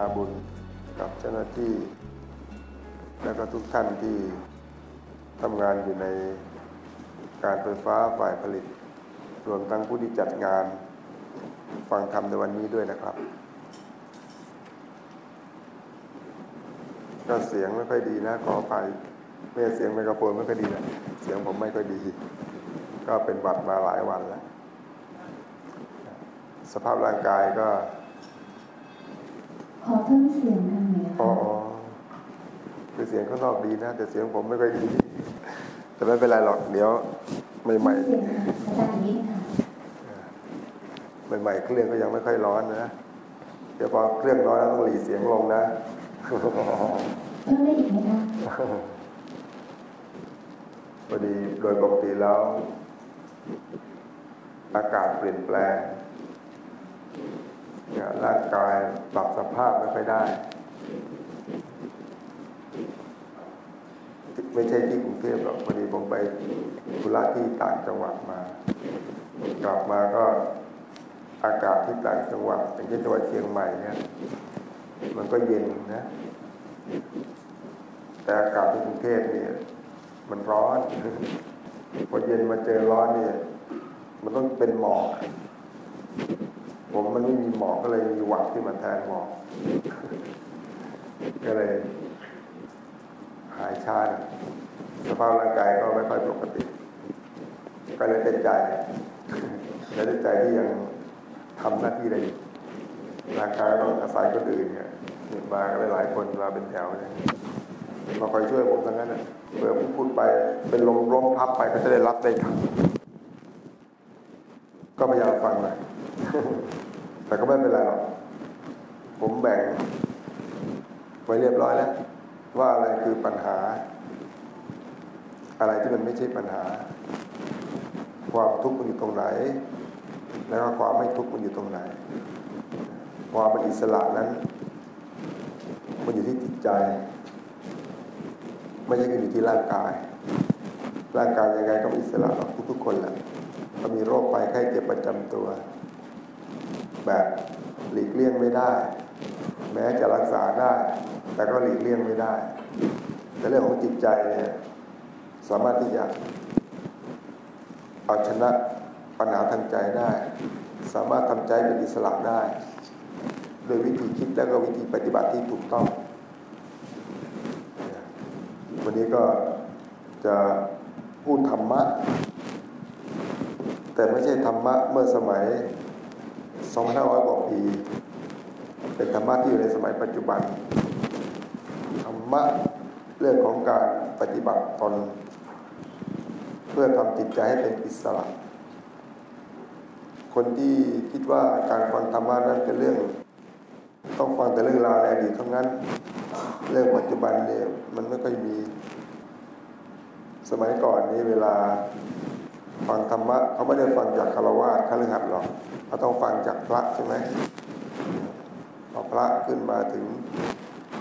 นาบุญกับเจ้าหน้าที่ และก็ทุกท่านที่ทำงานอยู่ในการไฟฟ้าฝ่ายผลิต รวมทั้งผู้ที่จัดงานฟังธรรมในวันนี้ด้วยนะครับ ก็เสียงไม่ค่อยดีนะขออภัยไม่เสียงไมโครโฟนไม่ค่อยดีนะเสียงผมไม่ค่อยดี ก็เป็นบัดมาหลายวันแล้ว สภาพร่างกายก็ ขอเพิ่มเสียงทำไมอ๋อคะคือเสียงข้างนอกดีนะ แต่เสียงผมไม่ค่อยดี แต่ไม่เป็นไรหรอกเดี๋ยวใหม่เสียงสบายนี้ค่ะๆใหม่ๆเครื่องก็ยังไม่ค่อยร้อนนะเดี๋ยวพอเครื่องร้อนแล้วต้องหลีเสียงลงนะเพิ่มได้อีกไหมคะพอดีโดยปกติแล้ว อากาศเปลี่ยนแปลงเนี่ย ร่างกายปรับสภาพไม่ค่อยได้ ไม่ใช่ที่กรุงเทพหรอกพอดีผมไปธุระที่ต่างจังหวัดมา กลับมาก็อากาศที่ต่างจังหวัดอย่างเช่นจังหวัดเชียงใหม่เนี่ยมันก็เย็นนะ แต่อากาศที่กรุงเทพเนี่ย มันร้อนพอเย็นมาเจอร้อนเนี่ย มันต้องเป็นหมอก ผมมันไม่มีหมอกก็เลยมีหวัดที่มาแทนหมอกก็เลยหายชาสภาพร่างกายก็ไม่ค่อยปกติ ก็เลยเป็นใจแล้วเป็นใจที่ยังทำหน้าที่ได้อยู่ร่างกายต้องอาศัยคนอื่นเนี่ยมากันหลายคนมาเป็นแถวเนี่ยมาคอยช่วยผมทั้งนั้นนะเผื่อพูดไปเป็นลมล้มพับไปก็จะได้รับได้ทัน ก็พยายามฟังหน่อยแต่ก็ไม่เป็นไรหรอกผมแบ่ง ไว้เรียบร้อยแล้ว ว่าอะไรคือปัญหา อะไรที่มันไม่ใช่ปัญหา ความทุกข์มันอยู่ตรงไหน แล้วก็ความไม่ทุกข์มันอยู่ตรงไหน ความเป็นอิสระนั้น มันอยู่ที่จิตใจ ไม่ใช่อยู่ที่ร่างกาย ร่างกายยังไงก็มีอิสระหรอกทุกๆคนแหละ ก็มีโรคภัยไข้เจ็บประจำตัว แบบหลีกเลี่ยงไม่ได้ แม้จะรักษาได้ แต่ก็หลีกเลี่ยงไม่ได้ แต่เรื่องของจิตใจเนี่ยสามารถที่จะเอาชนะปัญหาทางใจได้ สามารถทำใจเป็นอิสระได้ โดยวิธีคิดและก็วิธีปฏิบัติที่ถูกต้อง วันนี้ก็จะพูดธรรมะ แต่ไม่ใช่ธรรมะเมื่อสมัย 2,500 กว่าปี เป็นธรรมะที่อยู่ในสมัยปัจจุบัน ธรรมะเรื่องของการปฏิบัติตน เพื่อทำจิตใจให้เป็นอิสระ คนที่คิดว่าการฟังธรรมะนั้นเป็นเรื่อง ต้องฟังแต่เรื่องราวในอดีตเท่านั้น เรื่องปัจจุบันเนี่ยมันไม่ค่อยมี สมัยก่อนนี้เวลา ฟังธรรมะเขาไม่ได้ฟังจากคารวะคฤหัสถ์หรอกเขาต้องฟังจากพระใช่ไหมพอพระขึ้นมาถึง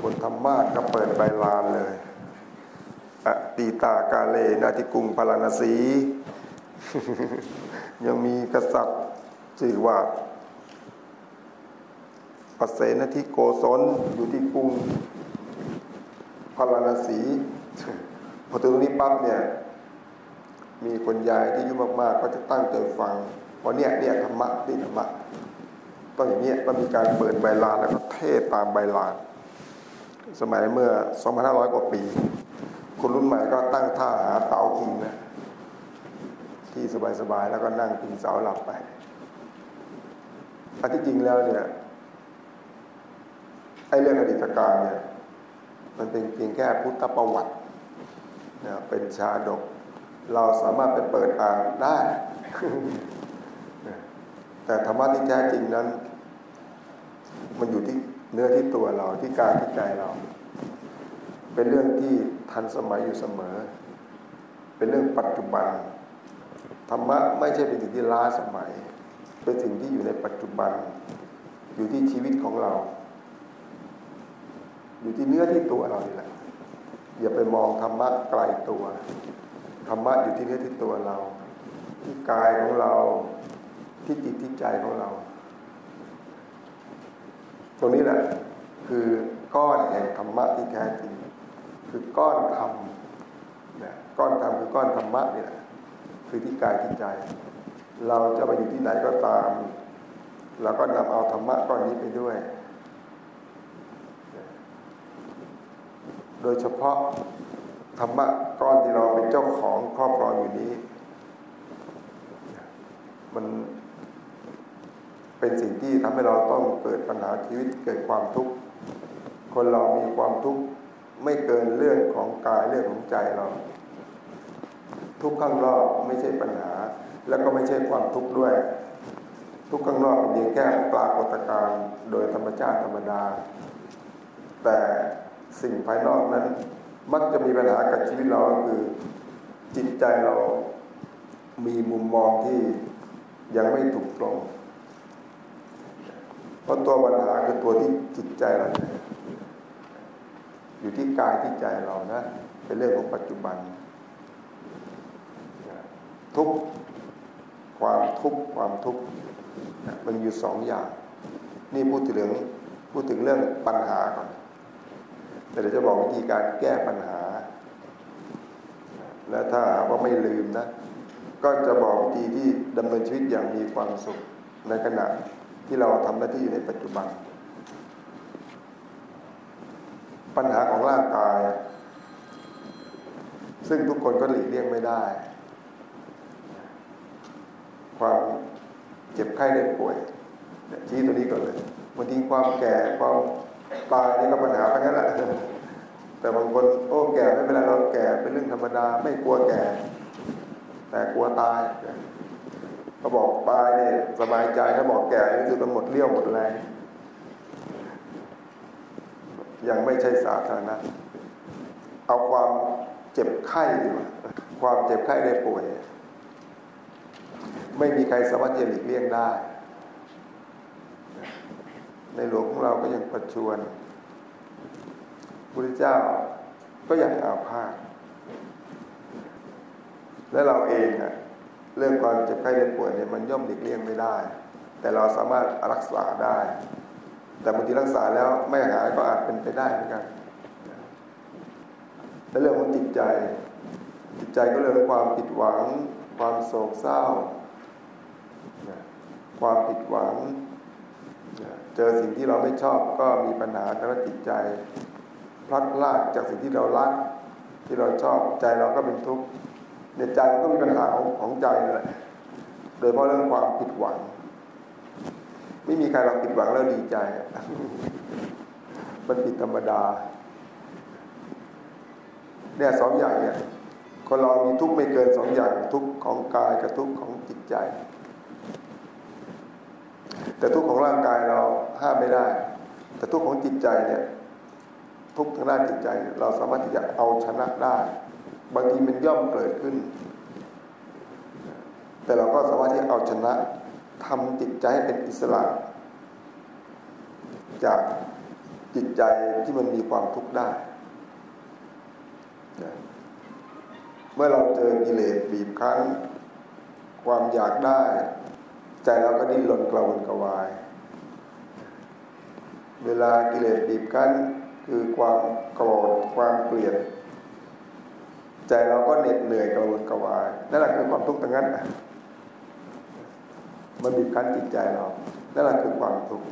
บนธรรมะก็เปิดใบลานเลยอตีตากาเลนาทิกุงพาราณสี ยังมีกษัตริย์ชื่อว่าปเสนทิโกศลอยู่ที่กรุงพาราณสีพอถึงตรงนี้ปั๊บเนี่ย มีคนยายที่อายุมากๆ ก็จะตั้งใจฟังเพราะเนี่ยเนี่ยธรรมะนี่ธรรมะต้องอย่างเนี้ยก็มีการเปิดใบลานแล้วก็เทศตามใบลานสมัยเมื่อ 2,500 กว่าปี คนรุ่นใหม่ก็ตั้งท่าหาเตากินนะที่สบายๆแล้วก็นั่งพิงเสาหลับไปอันที่จริงแล้วเนี่ยไอ้เรื่องอดีตการเนี่ยมันเป็นเพียงแค่พุทธประวัตินะเป็นชาดก เราสามารถไปเปิดอ่านได้ แต่ธรรมะที่แท้จริงนั้น มันอยู่ที่เนื้อที่ตัวเราที่กายที่ใจเรา เป็นเรื่องที่ทันสมัยอยู่เสมอ เป็นเรื่องปัจจุบันธรรมะไม่ใช่เป็นสิ่งที่ล้าสมัย เป็นสิ่งที่อยู่ในปัจจุบัน อยู่ที่ชีวิตของเรา อยู่ที่เนื้อที่ตัวเรานี่แหละอย่าไปมองธรรมะไกลตัว ธรรมะอยู่ที่เนื้อที่ตัวเรา ที่กายของเรา ที่จิตที่ใจของเรา ตรงนี้แหละ คือก้อนแห่งธรรมะที่แท้จริง คือก้อนธรรมนะก้อนธรรมคือก้อนธรรมะนี่แหละคือที่กายที่ใจ เราจะไปอยู่ที่ไหนก็ตามเราก็นำเอาธรรมะก้อนนี้ไปด้วย โดยเฉพาะ ธรรมะก้อนที่เราเป็นเจ้าของครอบครองอยู่นี้ มันเป็นสิ่งที่ทำให้เราต้องเกิดปัญหาชีวิตเกิดความทุกข์คนเรามีความทุกข์ไม่เกินเรื่องของกายเรื่องของใจเรา ทุกข์ข้างนอกไม่ใช่ปัญหา แล้วก็ไม่ใช่ความทุกข์ด้วย ทุกข์ข้างนอกเป็นเพียงแค่ปรากฏการณ์โดยธรรมชาติธรรมดา แต่สิ่งภายนอกนั้น มักจะมีปัญหากับชีวิตเราคือ จิตใจเรามีมุมมองที่ยังไม่ถูกตรง เพราะตัวปัญหาคือตัวที่จิตใจเรา อยู่ที่กายที่ใจเรานะ เป็นเรื่องของปัจจุบัน ทุกความทุกข์ความทุกข์มันอยู่สองอย่าง นี่พูดถึงเรื่องพูดถึงเรื่องปัญหาก่อน แต่เดี๋ยวจะบอกวิธีการแก้ปัญหา และถ้าว่าไม่ลืมนะ ก็จะบอกวิธีที่ดำเนินชีวิตอย่างมีความสุขในขณะที่เราทำหน้าที่อยู่ในปัจจุบัน ปัญหาของร่างกาย ซึ่งทุกคนก็หลีกเลี่ยงไม่ได้ ความเจ็บไข้ได้ป่วยชี้ตัวนี้ก่อนเลยบางทีความแก่ความ ตายนี่ก็ปัญหาทั้งนั้นแหละแต่บางคนโอ้แก่ไม่เป็นไรเราแก่เป็นเรื่องธรรมดา ไม่กลัวแก่ แต่กลัวตายเขาบอกตายเนี่ยสบายใจถ้าบอกแก่รู้สึกมันหมดเลี้ยวหมดแรงยังไม่ใช่สาธารณะเอาความเจ็บไข้ดีกว่าความเจ็บไข้ได้ป่วย ไม่มีใครสามารถจะหลีกเลี่ยงได้ ในหลวงของเราก็ยังประชวนพระเจ้าก็ยังอาพาธและเราเองอะเรื่องความเจ็บไข้ได้ป่วยเนี่ยมันย่อมหลีกเลี่ยงไม่ได้ แต่เราสามารถรักษาได้ แต่บางทีรักษาแล้วไม่หายก็อาจเป็นไปได้เหมือนกันและเรื่องของจิตใจ จิตใจก็เรื่องความผิดหวัง ความโศกเศร้า ความผิดหวัง เจอสิ่งที่เราไม่ชอบก็มีปัญหาทางจิตใจ พลัดพรากจากสิ่งที่เรารัก ที่เราชอบใจเราก็เป็นทุกข์ในใจก็มีปัญหาของของใจนั่นแหละโดยเฉพาะเรื่องความผิดหวัง ไม่มีใครเราผิดหวังแล้วดีใจ มันผิดธรรมดาเนี่ยสองอย่างเนี่ยคนเรามีทุกข์ไม่เกินสองอย่างทุกข์ของกายกับทุกข์ของจิตใจ แต่ทุกของร่างกายเราห้ามไม่ได้ แต่ทุกข์ของจิตใจเนี่ยทุกทางด้านจิตใจ เราสามารถที่จะเอาชนะได้ บางทีมันย่อมเกิดขึ้น แต่เราก็สามารถที่เอาชนะทำจิตใจให้เป็นอิสระ จากจิตใจที่มันมีความทุกข์ได้ เมื่อเราเจอกิเลสบีบคั้น ความอยากได้ ใจเราก็ดิ้นรนกระวนกระวาย เวลากิเลสบีบคั้นคือความโกรธความเกลียด ใจเราก็เหน็ดเหนื่อยกระวนกระวายนั่นแหละคือความทุกข์ตรงนั้นมันบีบคั้นจิตใจเรานั่นแหละคือความทุกข์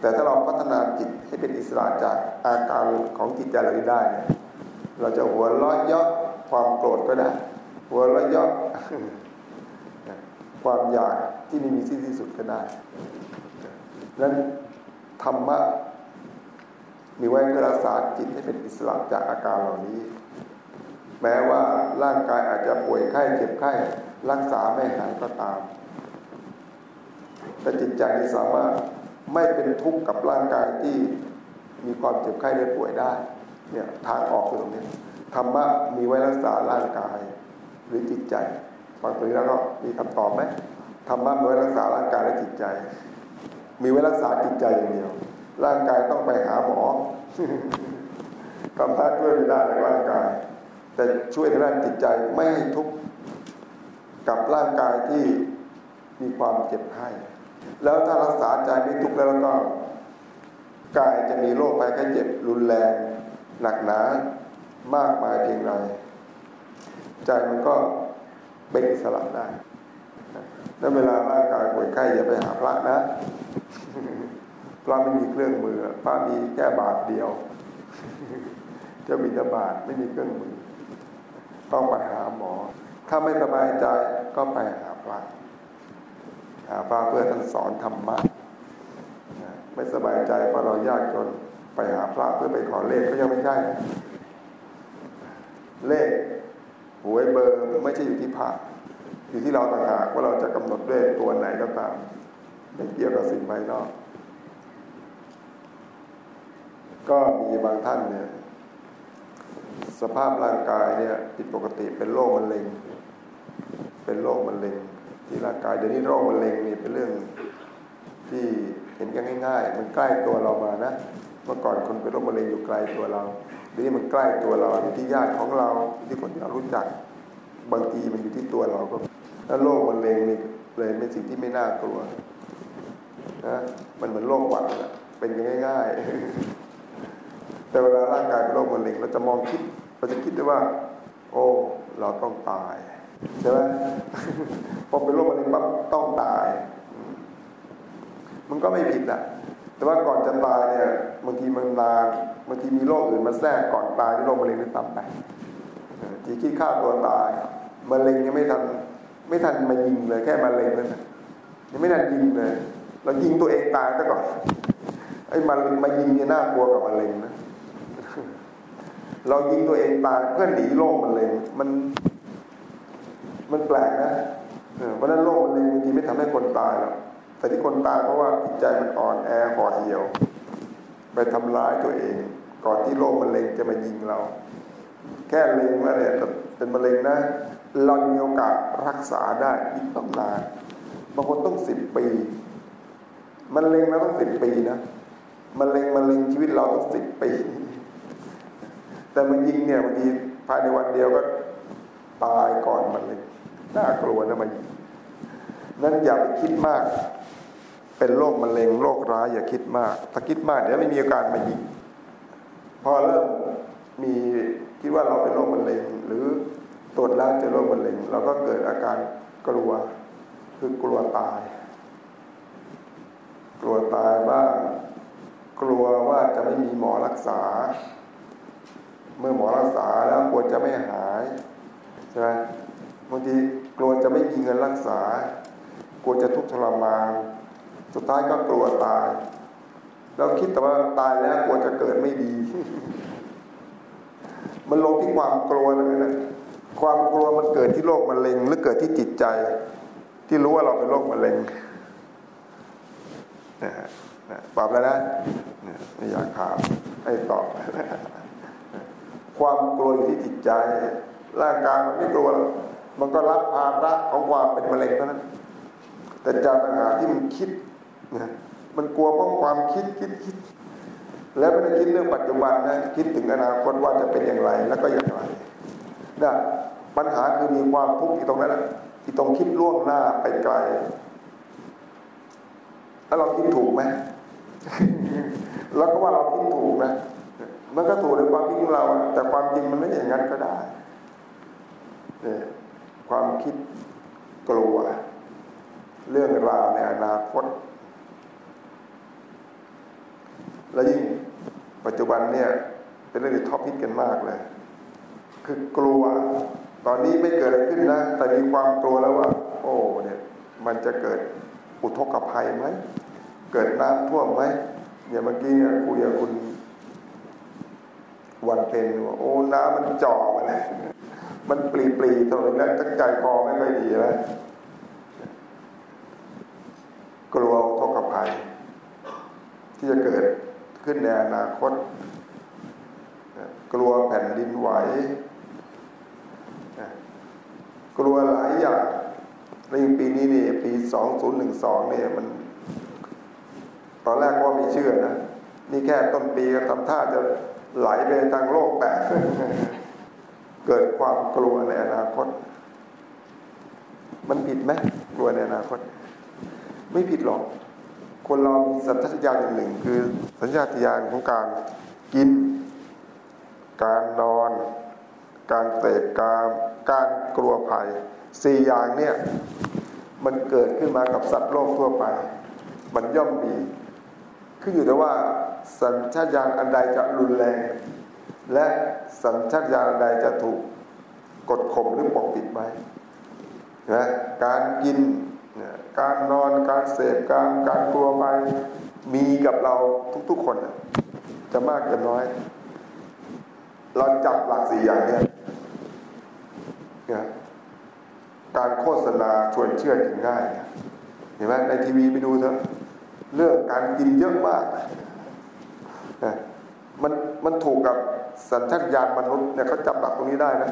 แต่ถ้าเราพัฒนาจิตให้เป็นอิสระจากอาการของจิตใจเราได้เนี่ยเราจะหัวล้อยยอะความโกรธก็ได้ หัวล้อยอะ ความอยากที่ไม่มีที่ที่สุดก็ได้นั้นธรรมะมีไว้เพื่อรักษาจิตให้เป็นอิสระจากอาการเหล่านี้ แม้ว่าร่างกายอาจจะป่วยไข้เจ็บไข้รักษาไม่หายก็ตาม แต่จิตใจสามารถไม่เป็นทุกข์กับร่างกายที่มีความเจ็บไข้ได้ป่วยได้ เนี่ยทางออกคือตรงนี้ธรรมะมีไว้รักษาร่างกายหรือจิตใจ ฟังตรงนี้แล้วก็มีคำตอบไหมธรรมะไว้รักษาร่างกายและจิตใจ มีไว้รักษาจิตใจอย่างเดียว ร่างกายต้องไปหาหมอทำท่าช่วยไม่ได้ในร่างกาย แต่ช่วยในด้านจิตใจไม่ให้ทุกข์กับร่างกายที่มีความเจ็บไข้แล้วถ้ารักษาใจไม่ทุกข์แล้วก็กายจะมีโรคภัยไข้เจ็บรุนแรง หนักหนามากมายเพียงไรใจมันก็ เป็นอิสระได้แล้วเวลาร่างกายป่วยไข้อย่าไปหาพระนะ พระไม่มีเครื่องมือพระมีแค่บาทเดียวจะมีแต่บาทไม่มีเครื่องมือ ต้องไปหาหมอ ถ้าไม่สบายใจก็ไปหาพระหาพระเพื่อท่านสอนธรรมะไม่สบายใจเพราะเรายากจนไปหาพระเพื่อไปขอเลขก็ยังไม่ใช่เลข หวยเบอร์ไม่ใช่อยู่ที่พระอยู่ที่เราต่างหากว่าเราจะกำหนดด้วยตัวไหนก็ตามไม่เกี่ยวกับสิ่งภายนอก ก็มีบางท่านเนี่ย สภาพร่างกายเนี่ยผิดปกติเป็นโรคมะเร็ง เป็นโรคมะเร็ง ที่ร่างกายเดี๋ยวนี้โรคมะเร็งนี่เป็นเรื่องที่เห็นกันง่ายๆ มันใกล้ตัวเรามานะ เมื่อก่อนคนเป็นโรคมะเร็งอยู่ไกลตัวเรา เดี๋ยวนี้มันใกล้ตัวเราอยู่ที่ญาติของเราที่คนที่เรารู้จัก บางทีมันอยู่ที่ตัวเราก็ถ้าโรคมะเร็งเลยเป็นสิ่งที่ไม่น่ากลัวนะมันเหมือนโรคหวัดเป็นกันง่าย ๆ แต่เวลาร่างกายเป็นโรคมะเร็งเราจะมองคิดเราจะคิดได้ว่า โอ้เราต้องตายใช่ไหมพอเป็นโรคมะเร็งปั๊บต้องตาย มันก็ไม่ผิดอะ แต่ว่าก่อนจะตายเนี่ยบางทีมันนานบางทีมีโรคอื่นมาแทรกก่อนตายที่โรคมะเร็งนี่ซ้ำไปทีคิดฆ่าตัวตายมะเร็งยังไม่ทันไม่ทันมายิงเลย แค่มะเร็งนั่นยังไม่ทันยิงเลย เรายิงตัวเองตายซะก่อนไอ้มามายิงเนี่ยน่ากลัวกว่ามะเร็งนะเรายิงตัวเองตายเพื่อหนีโรคมะเร็งมัน มันแปลกนะเพราะนั้นโรคมะเร็งบางทีไม่ทำให้คนตายหรอก แต่ที่คนตายเพราะว่าจิตใจมันอ่อนแอห่อเหี่ยว ไปทำร้ายตัวเอง ก่อนที่โรคมะเร็งจะมายิงเรา แค่เล็งแล้วเนี่ยเป็นมะเร็งนะเรามีโอกาสรักษาได้อีกต้องนานบางคนต้องสิบปีมะเร็งแล้วต้องสิบปีนะมะเร็งมะเร็งชีวิตเราต้องสิบปี แต่มันยิงเนี่ยบางทีภายในวันเดียวก็ตายก่อนมะเร็งน่ากลัวนะมันนั้นอย่าไปคิดมาก เป็นโรคมะเร็งโรคร้ายอย่าคิดมาก ถ้าคิดมากเดี๋ยวไม่มีอาการมายิงพอเริ่มมีคิดว่าเราเป็นโรคมะเร็ง หรือตรวจแล้วเจอโรคมะเร็งเราก็เกิดอาการกลัวคือกลัวตาย กลัวตายบ้าง กลัวว่าจะไม่มีหมอรักษา เมื่อหมอรักษาแล้วกลัวจะไม่หายใช่ไหมบางทีกลัวจะไม่มีเงินรักษากลัวจะทุกข์ทรมาน สุดท้ายก็กลัวตาย แล้วคิดแต่ว่าตายแล้วกลัวจะเกิดไม่ดี มันลงที่ความกลัวนั่นแหละความกลัวมันเกิดที่โรคมะเร็ง หรือเกิดที่จิตใจ ที่รู้ว่าเราเป็นโรคมะเร็งนะฮะตอบแล้วนะไม่อยากถามให้ตอบความกลัวอยู่ที่จิตใจ ร่างกายมันไม่กลัว มันก็รับภาระของความเป็นมะเร็งเท่านั้น แต่ใจต่างหากที่มันคิด นะมันกลัวเพราะความคิดคิดคิด แล้วไม่ได้คิดเรื่องปัจจุบันนะคิดถึงอนาคตว่าจะเป็นอย่างไรแล้วก็อย่างไรนะปัญหาคือมีความทุกข์ที่ตรงนั้นที่ตรงคิดล่วงหน้าไปไกล แล้วเราคิดถูกไหมเราก็ว่าเราคิดถูกนะมันก็ถูกในความคิดของเรา แต่ความจริงมันไม่อย่างนั้นก็ได้เนี่ยความคิดกลัว เรื่องราวในอนาคต และยิ่งปัจจุบันเนี่ยเป็นเรื่องที่ท็อปฮิตกันมากเลย คือกลัวตอนนี้ไม่เกิดอะไรขึ้นนะ แต่มีความกลัวแล้วว่า โอ้เนี่ยมันจะเกิดอุทกภัยไหม เกิดน้ำท่วมไหมเนี่ยเมื่อกี้เนี่ยคุยกับคุณวันเพนว่าโอ้น้ำมันจ่อมาเลยมันปลีปลีตรงนั้นตั้งใจคอไม่ค่อยดีแล้วกลัวอุทกภัย ที่จะเกิด ขึ้นในอนาคต กลัวแผ่นดินไหว กลัวหลายอย่างในปีนี้นี่ปีสองศูนย์หนึ่งสองเนี่ยมัน ตอนแรกว่าไม่เชื่อนะ นี่แค่ต้นปีก็ทำท่าจะไหลไปทางโลกแตกเกิดความกลัวในอนาคต มันผิดไหมกลัวในอนาคต ไม่ผิดหรอก คนเรามีสัญชาตญาณอย่างหนึ่ง คือสัญชาตญาณของการกิน การนอน การเสพการการกลัวภัยสี่อย่างเนี่ยมันเกิดขึ้นมากับสัตว์โลกทั่วไป มันย่อมมีขึ้นอยู่แต่ว่าสัญชาตญาณอันใดจะรุนแรง และสัญชาตญาณอันใดจะถูกกดข่มหรือปกปิดไว้นะการกิน การนอนการเสพการการกลัวไปมีกับเราทุกๆคนจะมากจะน้อย เราจับหลักสี่อย่างเนี่ยการโฆษณาชวนเชื่อถึงง่ายเห็นไหมในทีวีไปดูเถอะเรื่องการกินเยอะมากมันมันถูกกับสัญชาตญาณมนุษย์เนี่ยเขาจับหลักตรงนี้ได้นะ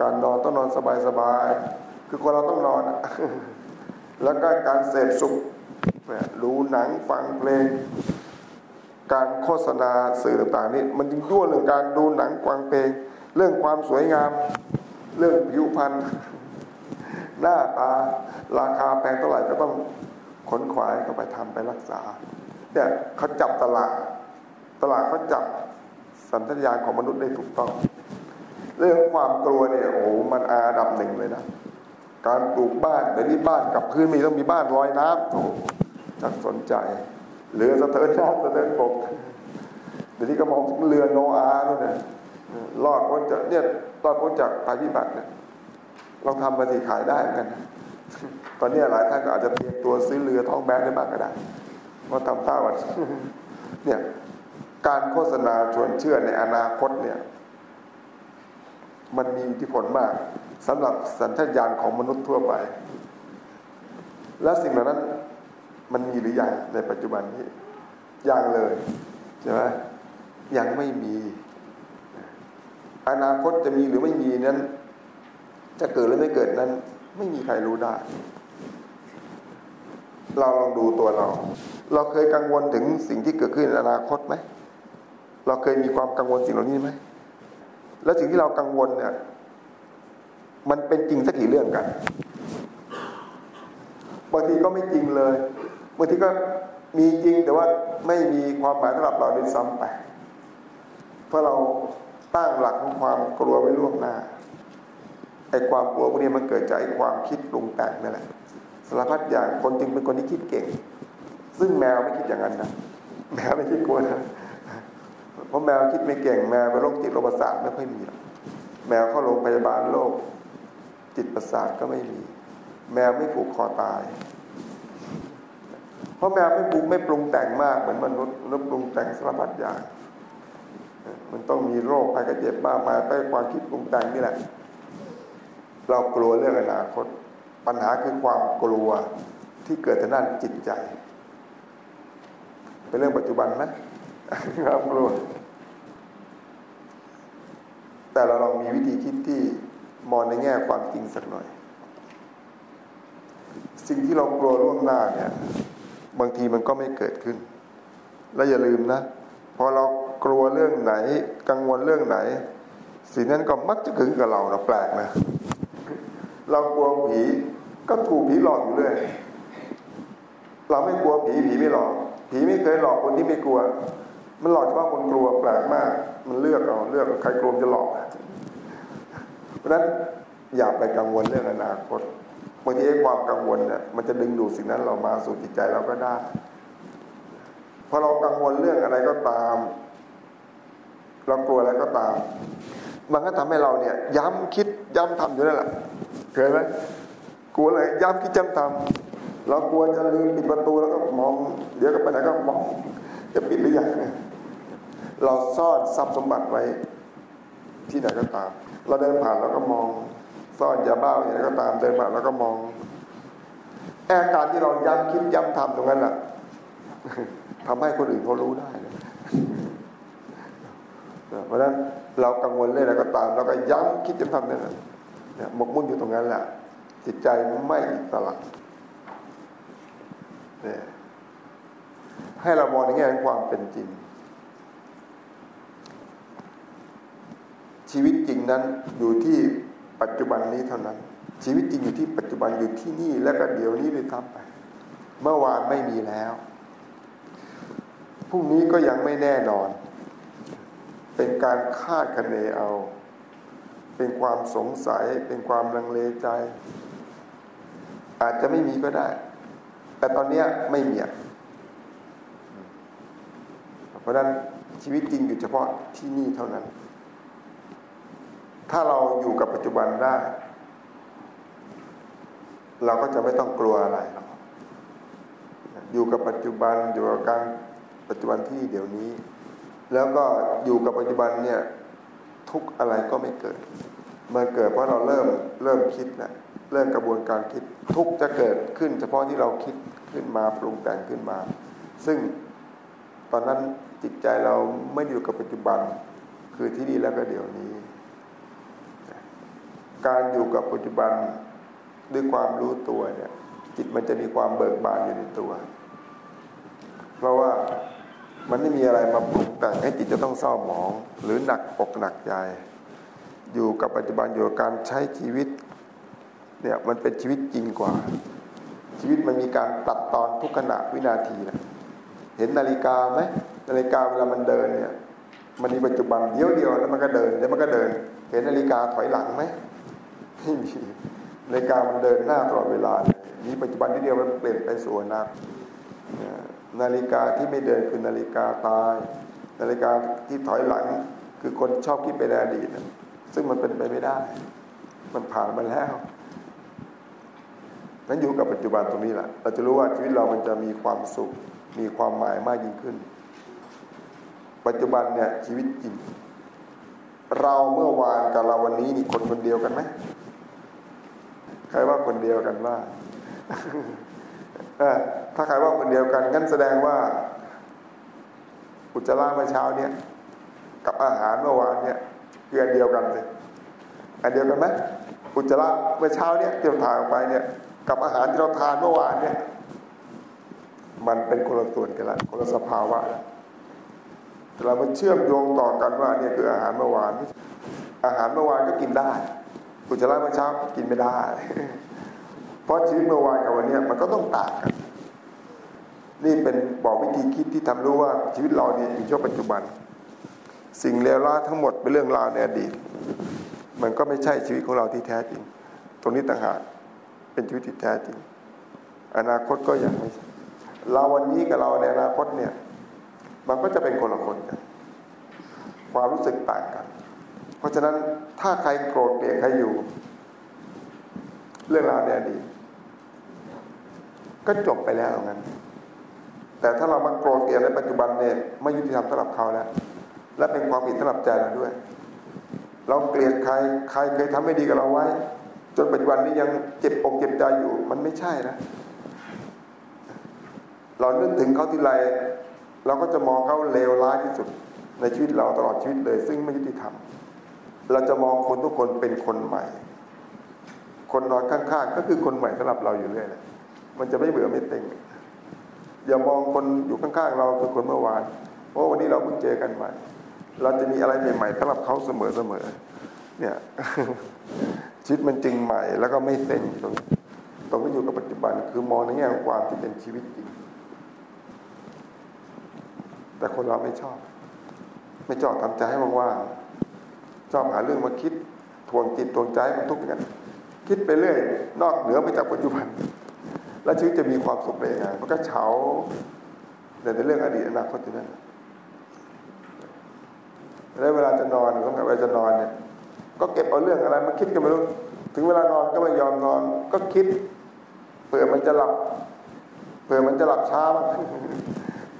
การนอนต้องนอนสบายๆคือคนเราต้องนอน แล้วก็การเสพสุขดูหนังฟังเพลง การโฆษณาสื่อต่างๆนี่มันจึงยั่วเรื่องการดูหนังฟังเพลง เรื่องความสวยงาม เรื่องผิวพรรณหน้าตาราคาแพงเท่าไหร่ก็ต้องขนขวายเข้าไปทำไปรักษาเนี่ยเขาจับตลาด ตลาดเขาจับสัญชาตญาณของมนุษย์ได้ถูกต้อง เรื่องความกลัวเนี่ยโอ้มันอาดับหนึ่งเลยนะ การปลูกบ้านแต่นี่บ้านกับพื้นมีต้องมีบ้านลอยน้ำโอ้จักสนใจเรือสะเทินน้ำสะเทินบกเดี๋ยวนี้ก็มองเรือโนอาห์นู่นน่ะรอดพ้นจากเนี่ยรอดพ้นจากภัยพิบัติเนี่ยเราทำมาสิขายได้กัน ตอนนี้หลายท่านก็อาจจะเตรียมตัวซื้อเรือท้องแบนได้บ้างก็ได้ว่าทำท่าว่าเนี่ยการโฆษณาชวนเชื่อในอนาคตเนี่ย มันมีอิทธิพลมาก สำหรับสัญชาตญาณของมนุษย์ทั่วไป และสิ่งเหล่านั้นมันมีหรือยังในปัจจุบันนี้ยังเลยใช่ไหมยังไม่มี อนาคตจะมีหรือไม่มีนั้น จะเกิดหรือไม่เกิดนั้น ไม่มีใครรู้ได้ เราลองดูตัวเรา เราเคยกังวลถึงสิ่งที่เกิดขึ้นในอนาคตไหมเราเคยมีความกังวลสิ่งเหล่านี้ไหมแล้วสิ่งที่เรากังวลเนี่ย มันเป็นจริงสักกี่เรื่องกัน บางทีก็ไม่จริงเลย บางทีก็มีจริงแต่ว่าไม่มีความหมายสำหรับเราด้วยซ้ำไป เพราะเราตั้งหลักของความกลัวไว้ล่วงหน้า ไอ้ความกลัวพวกนี้มันเกิดจากความคิดปรุงแต่งนั่นแหละ สารพัดอย่างคนจึงเป็นคนที่คิดเก่ง ซึ่งแมวไม่คิดอย่างนั้นนะ แมวไม่คิดกลัวนะ เพราะแมวคิดไม่เก่ง แมวเป็นโรคจิตโรคประสาทไม่ค่อยมีหรอกแมวเข้าโรงพยาบาลโรค จิตประสาทก็ไม่มี แมวไม่ผูกคอตาย เพราะแมวไม่ปรุงไม่ปรุงแต่งมากเหมือนมนุษย์มนุษย์ปรุงแต่งสารพัดอย่างมันต้องมีโรคภัยก็เจ็บมากมายไปความคิดปรุงแต่งนี่แหละ เรากลัวเรื่องอนาคต ปัญหาคือความกลัวที่เกิดจากด้านจิตใจ เป็นเรื่องปัจจุบันไหมครับกลัวแต่เราลองมีวิธีคิดที่ มองในแง่ความจริงสักหน่อย สิ่งที่เรากลัวล่วงหน้าเนี่ย บางทีมันก็ไม่เกิดขึ้น และอย่าลืมนะพอเรากลัวเรื่องไหน กังวลเรื่องไหน สิ่งนั้นก็มักจะถึงกับเราเราแปลกนะเรากลัวผีก็ถูกผีหลอกอยู่เรื่อยเราไม่กลัวผีผีไม่หลอก ผีไม่เคยหลอกคนที่ไม่กลัว มันหลอกเฉพาะคนกลัวแปลกมาก มันเลือกเอาเลือกใครกลัวจะหลอก เพราะนั้นอย่าไปกังวลเรื่องอนาคตบางทีไอ้ความกังวลเนี่ยมันจะดึงดูดสิ่งนั้นเรามาสู่จิตใจเราก็ได้พอเรากังวลเรื่องอะไรก็ตามเรากลัวอะไรก็ตาม มันก็ทำให้เราเนี่ย ย้ำคิดย้ำทำอยู่นั่นแหละเคยไหมกลัวอะไรย้ำคิดย้ำทำเรากลัวจะลืมปิดประตูแล้วก็มอง เดี๋ยวก็ไปไหนก็มอง จะปิดหรือยังเราซ่อนทรัพย์สมบัติไว้ที่ไหนก็ตาม เราเดินผ่านแล้วก็มอง ซ่อนยาบ้าอย่างไรก็ตามเดินผ่านแล้วก็มองแอการที่เราย้ำคิดย้ำทำตรงนั้นแหละทำให้คนอื่นเขารู้ได้เพราะฉะนั้นเรากังวลเรื่องอะไรก็ตามเราก็ย้ำคิดย้ำทำนั่นแหละหมกมุ่นอยู่ตรงนั้นแหละจิตใจไม่อิสระให้เรามองในแง่ของความเป็นจริง ชีวิตจริงนั้นอยู่ที่ปัจจุบันนี้เท่านั้น ชีวิตจริงอยู่ที่ปัจจุบันอยู่ที่นี่ และก็เดี๋ยวนี้ด้วยซ้ำไป เมื่อวานไม่มีแล้วพรุ่งนี้ก็ยังไม่แน่นอน เป็นการคาดคะเนเอา เป็นความสงสัย เป็นความลังเลใจ อาจจะไม่มีก็ได้ แต่ตอนนี้ไม่มีเพราะนั้นชีวิตจริงอยู่เฉพาะที่นี่เท่านั้น ถ้าเราอยู่กับปัจจุบันได้ เราก็จะไม่ต้องกลัวอะไรหรอกอยู่กับปัจจุบันอยู่กับการปัจจุบันที่เดี๋ยวนี้ แล้วก็อยู่กับปัจจุบันเนี่ยทุกอะไรก็ไม่เกิด มันเกิดเพราะเราเริ่มเริ่มคิดนะเริ่มกระบวนการคิดทุกจะเกิดขึ้น เฉพาะที่เราคิดขึ้นมาปรุงแต่งขึ้นมา ซึ่งตอนนั้นจิตใจเราไม่อยู่กับปัจจุบัน คือที่นี่แล้วก็เดี๋ยวนี้ การอยู่กับปัจจุบันด้วยความรู้ตัวเนี่ยจิตมันจะมีความเบิกบานอยู่ในตัว เพราะว่ามันไม่มีอะไรมาปรุงแต่งให้จิตจะต้องเศร้าหมอง หรือหนักอกหนักใจ อยู่กับปัจจุบันอยู่กับการใช้ชีวิตเนี่ยมันเป็นชีวิตจริงกว่า ชีวิตมันมีการตัดตอนทุกขณะวินาทีนะเห็นนาฬิกาไหมนาฬิกาเวลามันเดินเนี่ยมันมีปัจจุบันเดียวเดียวแล้วมันก็เดินแล้วมันก็เดิน เห็นนาฬิกาถอยหลังไหม ไม่มีนกามันเดินหน้าตลอดเวลาเลยมีปัจจุบันที่เดียวมันเปลี่ยนไปสู่อนาคตนาฬิกาที่ไม่เดินคือนาฬิกาตาย นาฬิกาที่ถอยหลังคือคนชอบคิดไปในอดีตซึ่งมันเป็นไปไม่ได้ มันผ่านมาแล้วนั้นอยู่กับปัจจุบันตรงนี้แหละเราจะรู้ว่าชีวิตเรามันจะมีความสุข มีความหมายมากยิ่งขึ้น ปัจจุบันเนี่ยชีวิตจริงเราเมื่อวานกับเราวันนี้นี่คนคนเดียวกันไหม ใครว่าคนเดียวกันว่าถ้าใครว่าคนเดียวกันงั้นแสดงว่า อุจจาระเมื่อเช้าเนี่ยกับอาหารเมื่อวานเนี่ยคืออันเดียวกันสิอันเดียวกันไหมอุจจาระเมื่อเช้าเนี่ยที่เราทานไปเนี่ย กับอาหารที่เราทานเมื่อวานเนี่ย มันเป็นคนละส่วนกันละคนละสภาวะเรามาเชื่อมโยงต่อกันว่าเนี่ยคืออาหารเมื่อวาน อาหารเมื่อวานก็กินได้ อุจจาระเมื่อเช้ากินไม่ได้ เพราะชีวิตเมื่อวานกับวันนี้มันก็ต้องต่างกัน นี่เป็นบอกวิธีคิดที่ทำรู้ว่าชีวิตเราเนี่ยอยู่ช่วงปัจจุบัน สิ่งเลวร้ายทั้งหมดเป็นเรื่องราวในอดีต มันก็ไม่ใช่ชีวิตของเราที่แท้จริง ตรงนี้ต่างหากเป็นชีวิตที่แท้จริง อนาคตก็ยังไม่เราวันนี้กับเราในอนาคตเนี่ย มันก็จะเป็นคนละคนกัน ความรู้สึกต่างกัน เพราะฉะนั้นถ้าใครโกรธเกลียดใครอยู่ เรื่องราวในอดีตก็จบไปแล้วงั้น แต่ถ้าเรามาโกรธเกลียดในปัจจุบันเนี่ยไม่ยุติธรรมสำหรับเขาแล้ว และเป็นความผิดสำหรับใจเราด้วย เราเกลียดใครใครเคยทำไม่ดีกับเราไว้ จนปัจจุบันนี้ยังเจ็บอกเจ็บใจอยู่ มันไม่ใช่นะ เรานึกถึงเขาทีไรเราก็จะมองเขาเลวร้ายที่สุดในชีวิตเราตลอดชีวิตเลย ซึ่งไม่ยุติธรรม เราจะมองคนทุกคนเป็นคนใหม่ คนนอนข้างๆก็คือคนใหม่สำหรับเราอยู่เรื่อยแหละมันจะไม่เบื่อไม่เต็งอย่ามองคนอยู่ข้างๆเราคือคนเมื่อวานเพราะวันนี้เราเพิ่งเจอกันใหม่ เราจะมีอะไรใหม่ๆสำหรับเขาเสมอๆเนี่ยชีวิตมันจริงใหม่แล้วก็ไม่เต็งตรงตรงที่อยู่กับปัจจุบัน คือมองในแง่ของความที่เป็นชีวิตจริง แต่คนเราไม่ชอบ ไม่ชอบทำใจให้ว่างๆ ชอบหาเรื่องมาคิดทวงจิตทวงใจมันทุกข์กันคิดไปเรื่อย นอกเหนือไปจากปัจจุบัน แล้วชีวิตจะมีความสุขได้ยังไงมันก็เฉาแต่ในเรื่องอดีตอนาคตที่นั่นแล้วเวลาจะนอนสำหรับเวลาจะนอนเนี่ย ก็เก็บเอาเรื่องอะไรมาคิดกันไม่รู้ถึงเวลานอนก็ไม่ยอมนอน ก็คิดเผื่อมันจะหลับเผื่อมันจะหลับช้าบ้าง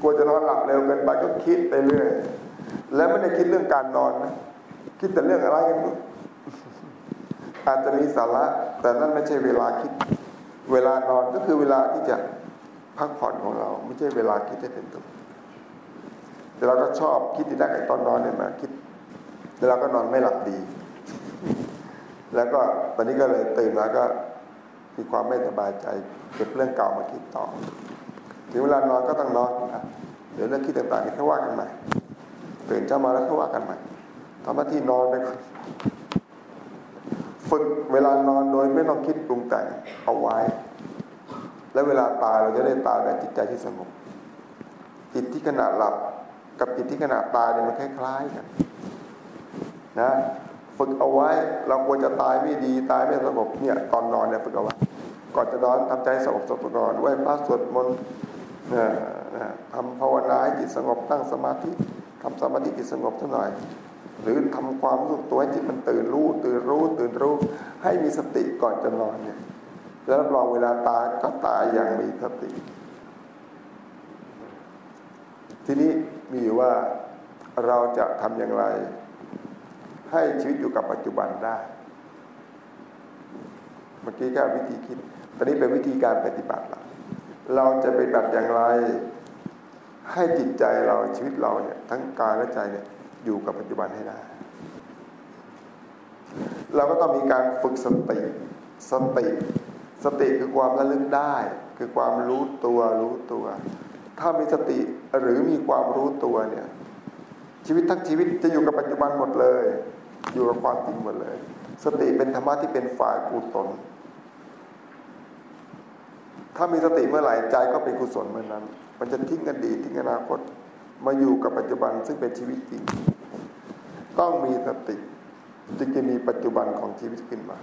กลัวจะนอนหลับเร็วเกินไปก็คิดไปเรื่อย แล้วไม่ได้คิดเรื่องการนอนนะ คิดแต่เรื่องอะไรกันอาจจะมีสาระแต่นั่นไม่ใช่เวลาคิด เวลานอนก็คือเวลาที่จะพักผ่อนของเรา ไม่ใช่เวลาคิดให้เป็นตัวแต่เราก็ชอบคิดที่แรกไอ้ตอนนอนเนี่ยมาคิดแล้วเราก็นอนไม่หลับดี แล้วก็ตอนนี้ก็เลยตื่นมาก็มีความไม่สบายใจ เก็บเรื่องเก่ามาคิดต่อ ถึงเวลานอนก็ต้องนอนเดี๋ยวเรื่องคิดต่างๆนี่เขาว่ากันใหม่ตื่นเช้ามาแล้วเขาว่ากันใหม่ ทำหน้าที่นอนไปก่อนฝึกเวลานอนโดยไม่ต้องคิดปรุงแต่งเอาไว้แและเวลาตายเราจะได้ตายแบบจิตใจที่สงบจิตที่ขณะหลับกับจิตที่ขณะตายเนี่ยมันคล้ายๆกันนะฝึกเอาไว้เราควรจะตายไม่ดีตายไม่สงบเนี่ยตอนนอนเนี่ยฝึกเอาไว้ก่อนจะนอนทำใจสงบสงบก่อนไหว้พระสวดมนต์ทำภาวนาให้จิตสงบตั้งสมาธิทำสมาธิจิตสงบสักหน่อย หรือทำความรู้ตัวให้จิตมันตื่นรู้ ตื่นรู้ ตื่นรู้ ให้มีสติก่อนจะนอนเนี่ย แล้วรองเวลาตายก็ตายอย่างมีสติ ทีนี้มีว่าเราจะทำอย่างไร ให้ชีวิตอยู่กับปัจจุบันได้ เมื่อกี้แค่วิธีคิด ตอนนี้เป็นวิธีการปฏิบัติละเราจะไปแบบอย่างไร ให้จิตใจเราชีวิตเราเนี่ย ทั้งกายและใจเนี่ย อยู่กับปัจจุบันให้ได้เราก็ต้องมีการฝึกสติสติสติคือความระลึกได้ คือความรู้ตัวรู้ตัว ถ้ามีสติหรือมีความรู้ตัวเนี่ย ชีวิตทั้งชีวิตจะอยู่กับปัจจุบันหมดเลย อยู่กับความจริงหมดเลย สติเป็นธรรมะที่เป็นฝ่ายกุศลถ้ามีสติเมื่อไหร่ใจก็เป็นกุศลเมื่อนั้น มันจะทิ้งอดีตทิ้งอนาคต มาอยู่กับปัจจุบันซึ่งเป็นชีวิตจริง ต้องมีสติจึงจะมีปัจจุบันของชีวิตขึ้นมา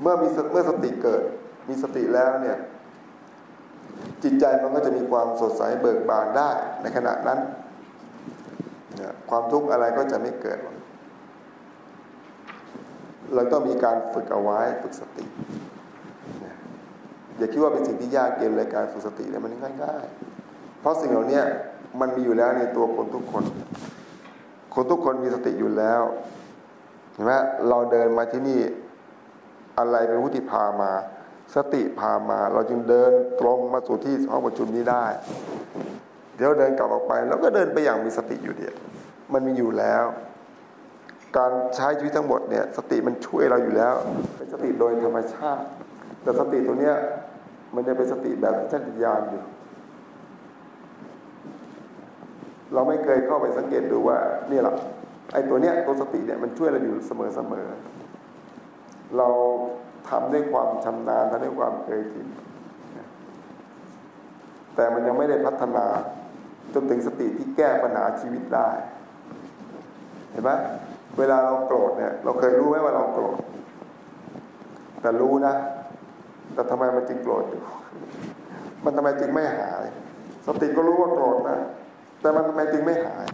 เมื่อมีเมื่อสติเกิด มีสติแล้วเนี่ย จิตใจมันก็จะมีความสดใสเบิกบานได้ในขณะนั้นความทุกข์อะไรก็จะไม่เกิดเราต้องมีการฝึกเอาไว้ฝึกสติอย่าคิดว่าเป็นสิ่งที่ยากเย็นเลยการฝึกสติเนี่ยมันง่ายๆ ราะสิ่งเหล่านี้มันมีอยู่แล้วในตัวคนทุกคน คนทุกคนมีสติอยู่แล้วเห็นไหมเราเดินมาที่นี่อะไรเป็นวุฒิพามา สติพามา เราจึงเดินตรงมาสู่ที่ห้องประชุมนี้ได้ เดี๋ยวเดินกลับออกไปแล้วก็เดินไปอย่างมีสติอยู่เดียวมันมีอยู่แล้ว การใช้ชีวิตทั้งหมดเนี่ย สติมันช่วยเราอยู่แล้ว เป็นสติโดยธรรมชาติ แต่สติตัวเนี้ยมันจะเป็นสติแบบชันญาณอยู่ เราไม่เคยเข้าไปสังเกตดูว่านี่แหละไอ้ตัวเนี้ยตัวสติเนี่ยมันช่วยเราอยู่เสมอเสมอ เราทำด้วยความชำนาญทำด้วยความเคยชินแต่มันยังไม่ได้พัฒนาจนถึงสติที่แก้ปัญหาชีวิตได้ เห็นไหมเวลาเราโกรธเนี่ย เราเคยรู้ไหมว่าเราโกรธแต่รู้นะ แต่ทำไมมันจึงโกรธอยู่ มันทำไมจึงไม่หาย สติก็รู้ว่าโกรธนะ แต่มันทำไมจึงไม่หาย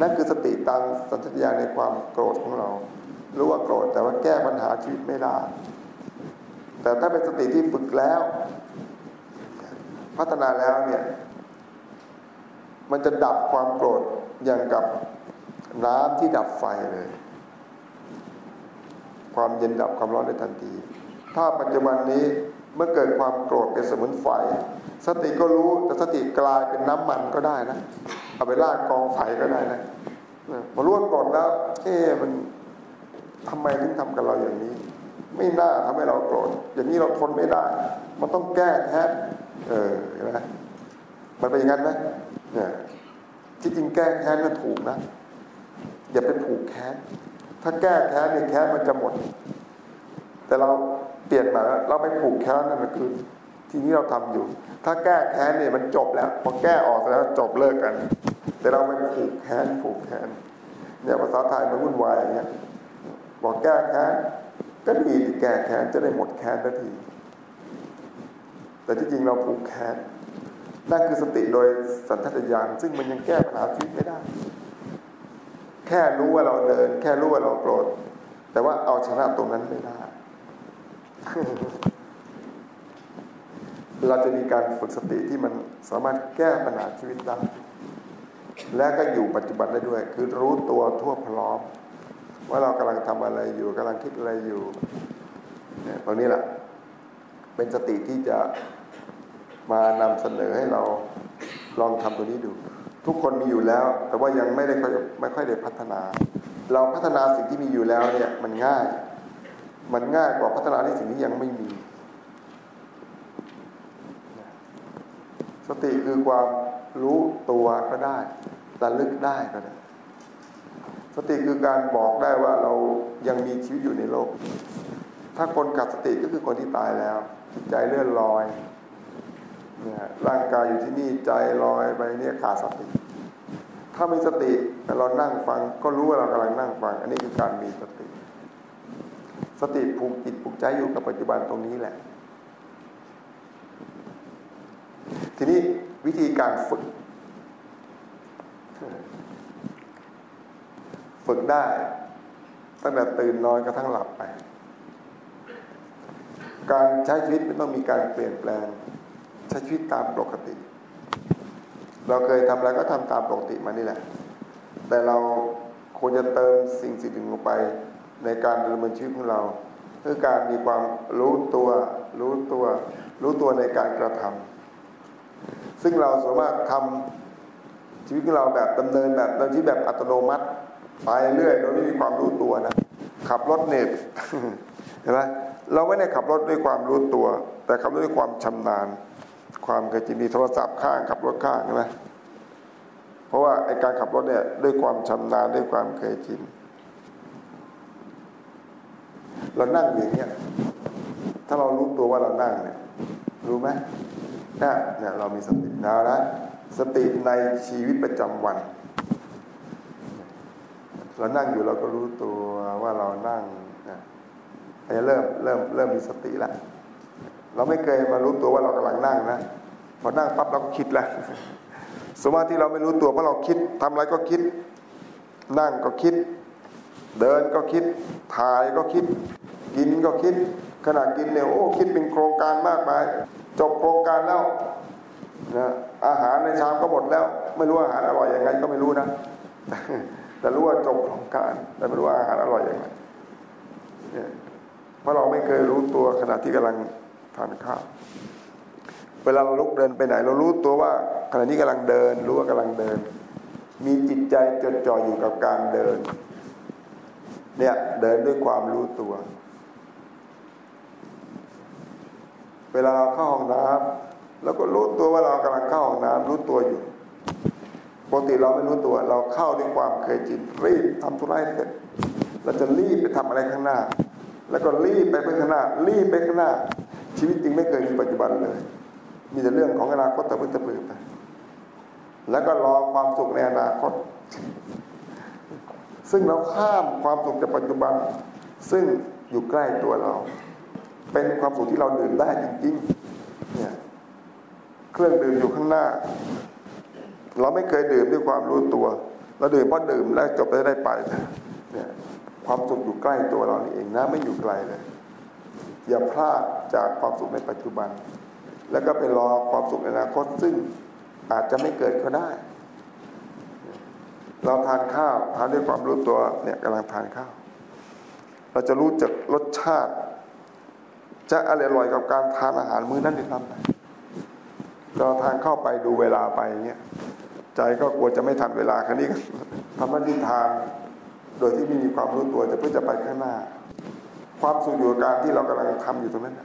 นั่นคือสติตามสัญญาในความโกรธของเรา รู้ว่าโกรธแต่ว่าแก้ปัญหาชีวิตไม่ได้ แต่ถ้าเป็นสติที่ฝึกแล้ว พัฒนาแล้วเนี่ยมันจะดับความโกรธอย่างกับน้ำที่ดับไฟเลย ความเย็นดับความร้อนในทันที ถ้าปัจจุบันนี้ เมื่อเกิดความโกรธเป็นสมุนไฟ สติก็รู้แต่สติกลายเป็นน้ำมันก็ได้นะ เอาไปลากกองไฟก็ได้นะพอรู้ว่าโกรธแล้วเอ๊มันทำไมถึงทำกับเราอย่างนี้ ไม่น่าทำให้เราโกรธอย่างนี้เราทนไม่ได้ มันต้องแก้แค้นเออเห็นไหมมันเป็นอย่างนั้นไหมเนี่ยที่จริงแก้แค้นก็ถูกนะ อย่าไปผูกแค้นถ้าแก้แค้นเนี่ยแค้นมันจะหมด แต่เรา เปลี่ยนมาเราไปผูกแค้นนั่นคือที่นี้เราทำอยู่ ถ้าแก้แค้นเนี่ยมันจบแล้ว พอแก้ออกแล้วจบเลิกกัน แต่เราไปผูกแค้นผูกแค้นเนี่ยภาษาไทยมันวุ่นวายอย่างเงี้ยบอกแก้แค้นก็ดีแก้แค้นจะได้หมดแค้นทันที แต่ที่จริงเราผูกแค้นนั่นคือสติโดยสัญชาตญาณซึ่งมันยังแก้ปัญหาชีวิตไม่ได้ แค่รู้ว่าเราเดิน แค่รู้ว่าเราโกรธแต่ว่าเอาชนะตรงนั้นไม่ได้ เราจะมีการฝึกสติที่มันสามารถแก้ปัญหาชีวิตได้และก็อยู่ปัจจุบันได้ด้วย คือรู้ตัวทั่วพร้อม ว่าเรากำลังทำอะไรอยู่กำลังคิดอะไรอยู่เนี่ยตรงนี้แหละเป็นสติที่จะมานำเสนอให้เราลองทำตัวนี้ดู ทุกคนมีอยู่แล้ว แต่ว่ายังไม่ได้ไม่ค่อยได้พัฒนา เราพัฒนาสิ่งที่มีอยู่แล้วเนี่ยมันง่าย มันง่ายกว่าพัฒนาที่สิ่งที่ยังไม่มี สติคือความรู้ตัวก็ได้ระลึกได้ก็ได้ สติคือการบอกได้ว่าเรายังมีชีวิตอยู่ในโลก ถ้าคนขาดสติก็คือคนที่ตายแล้วจิตใจเลื่อนลอยเนี่ยร่างกายอยู่ที่นี่ใจลอยไปเนี่ยขาดสติ ถ้ามีสติแต่เรานั่งฟังก็รู้ว่าเรากำลังนั่งฟัง อันนี้คือการมีสติ สติผูกจิตผูกใจอยู่กับปัจจุบันตรงนี้แหละ ทีนี้วิธีการฝึก ฝึกได้ ตั้งแต่ตื่นนอนกระทั่งหลับไป การใช้ชีวิตไม่ต้องมีการเปลี่ยนแปลง ใช้ชีวิตตามปกติ เราเคยทำอะไรก็ทำตามปกติมานี่แหละ แต่เราควรจะเติมสิ่งสิ่งหนึ่งลงไป ในการดำเนินชีวิตของเราคือการมีความรู้ตัวรู้ตัว รู้ตัวในการกระทำซึ่งเราสามารถทำชีวิตของเราแบบดำเนินแบบดำเนินชีวิตแบบอัตโนมัติไปเรื่อยโดยไม่มีความรู้ตัวนะขับรถเนี่ยเห็นไหมเราไม่ได้ขับรถด้วยความรู้ตัว แต่ขับรถด้วยความชำนาญ ความเคยชินมีโทรศัพท์ข้างขับรถข้างใช่ไหมเพราะว่าไอการขับรถเนี่ยด้วยความชำนาญด้วยความเคยชิน เรานั่งอย่างเงี้ยถ้าเรารู้ตัวว่าเรานั่งเนี่ยรู้ไหมเนี่ยเนี่ยเรามีสตินะนะสติในชีวิตประจำวัน เรานั่งอยู่เราก็รู้ตัวว่าเรานั่งนะเริ่มเริ่มเริ่มมีสติแล้วเราไม่เคยมารู้ตัวว่าเรากำลังนั่งนะพอนั่งปั๊บเราก็คิดแล้วสมมติที่เราไม่รู้ตัวเพราะเราคิดทำอะไรก็คิด นั่งก็คิด เดินก็คิดถ่ายก็คิด กินก็คิดขณะกินเนี่ยโอ้คิดเป็นโครงการมากมาย จบโครงการแล้วนะอาหารในชามก็หมดแล้ว ไม่รู้อาหารอร่อยอยังไงก็ไม่รู้นะ แต่รู้ว่าจบโครงการ แต่ไม่รู้ว่าอาหารอร่อยอย่างไรเพราะเราไม่เคยรู้ตัวขณะที่กำลังทานข้าวเวลาเราลุกเดินไปไหน เรารู้ตัวว่าขณะนี้กำลังเดิน รู้ว่ากำลังเดิน มีจิตใจจดจ่ออยู่กับการเดิน เนี่ยเดินด้วยความรู้ตัว เวลาเราเข้าห้องน้ำเราก็รู้ตัวว่าเรากำลังเข้าห้องน้ำรู้ตัวอยู่ปกติเราไม่รู้ตัวเราเข้าด้วยความเคยชินรีบทำธุระเสร็จเราจะรีบไปทำอะไรข้างหน้า แล้วก็รีบไปข้างหน้า รีบไปข้างหน้า ชีวิตจริงไม่เคยมีปัจจุบันเลย มีแต่เรื่องของอนาคตแต่พื้นแต่ปืนไปแล้วก็รอความสุขในอนาคต ซึ่งเราข้ามความสุขจากปัจจุบัน ซึ่งอยู่ใกล้ตัวเรา เป็นความสุขที่เราดื่มได้จริงๆเนี่ยเครื่องดื่มอยู่ข้างหน้า เราไม่เคยดื่มด้วยความรู้ตัว เราดื่มเพราะดื่มแล้วจบได้ได้ไปเนี่ยความสุขอยู่ใกล้ตัวเรานี่เองนะไม่อยู่ไกลเลย อย่าพลาดจากความสุขในปัจจุบัน แล้วก็ไปรอความสุขในอนาคตซึ่งอาจจะไม่เกิดก็ได้ เราทานข้าวทานด้วยความรู้ตัวเนี่ยกำลังทานข้าว เราจะรู้จักรสชาติ จะอร่อยกับการทานอาหารมื้อนั้นด้วยซ้ำไปเราทานเข้าไปดูเวลาไปเงี้ยใจก็กลัวจะไม่ทันเวลาครั้นี้ก็ทำหน้าที่ทานโดยที่ไม่มีความรู้ตัวจะเพื่อจะไปข้างหน้า ความสุขอยู่กับการที่เรากำลังทำอยู่ตรงนั้น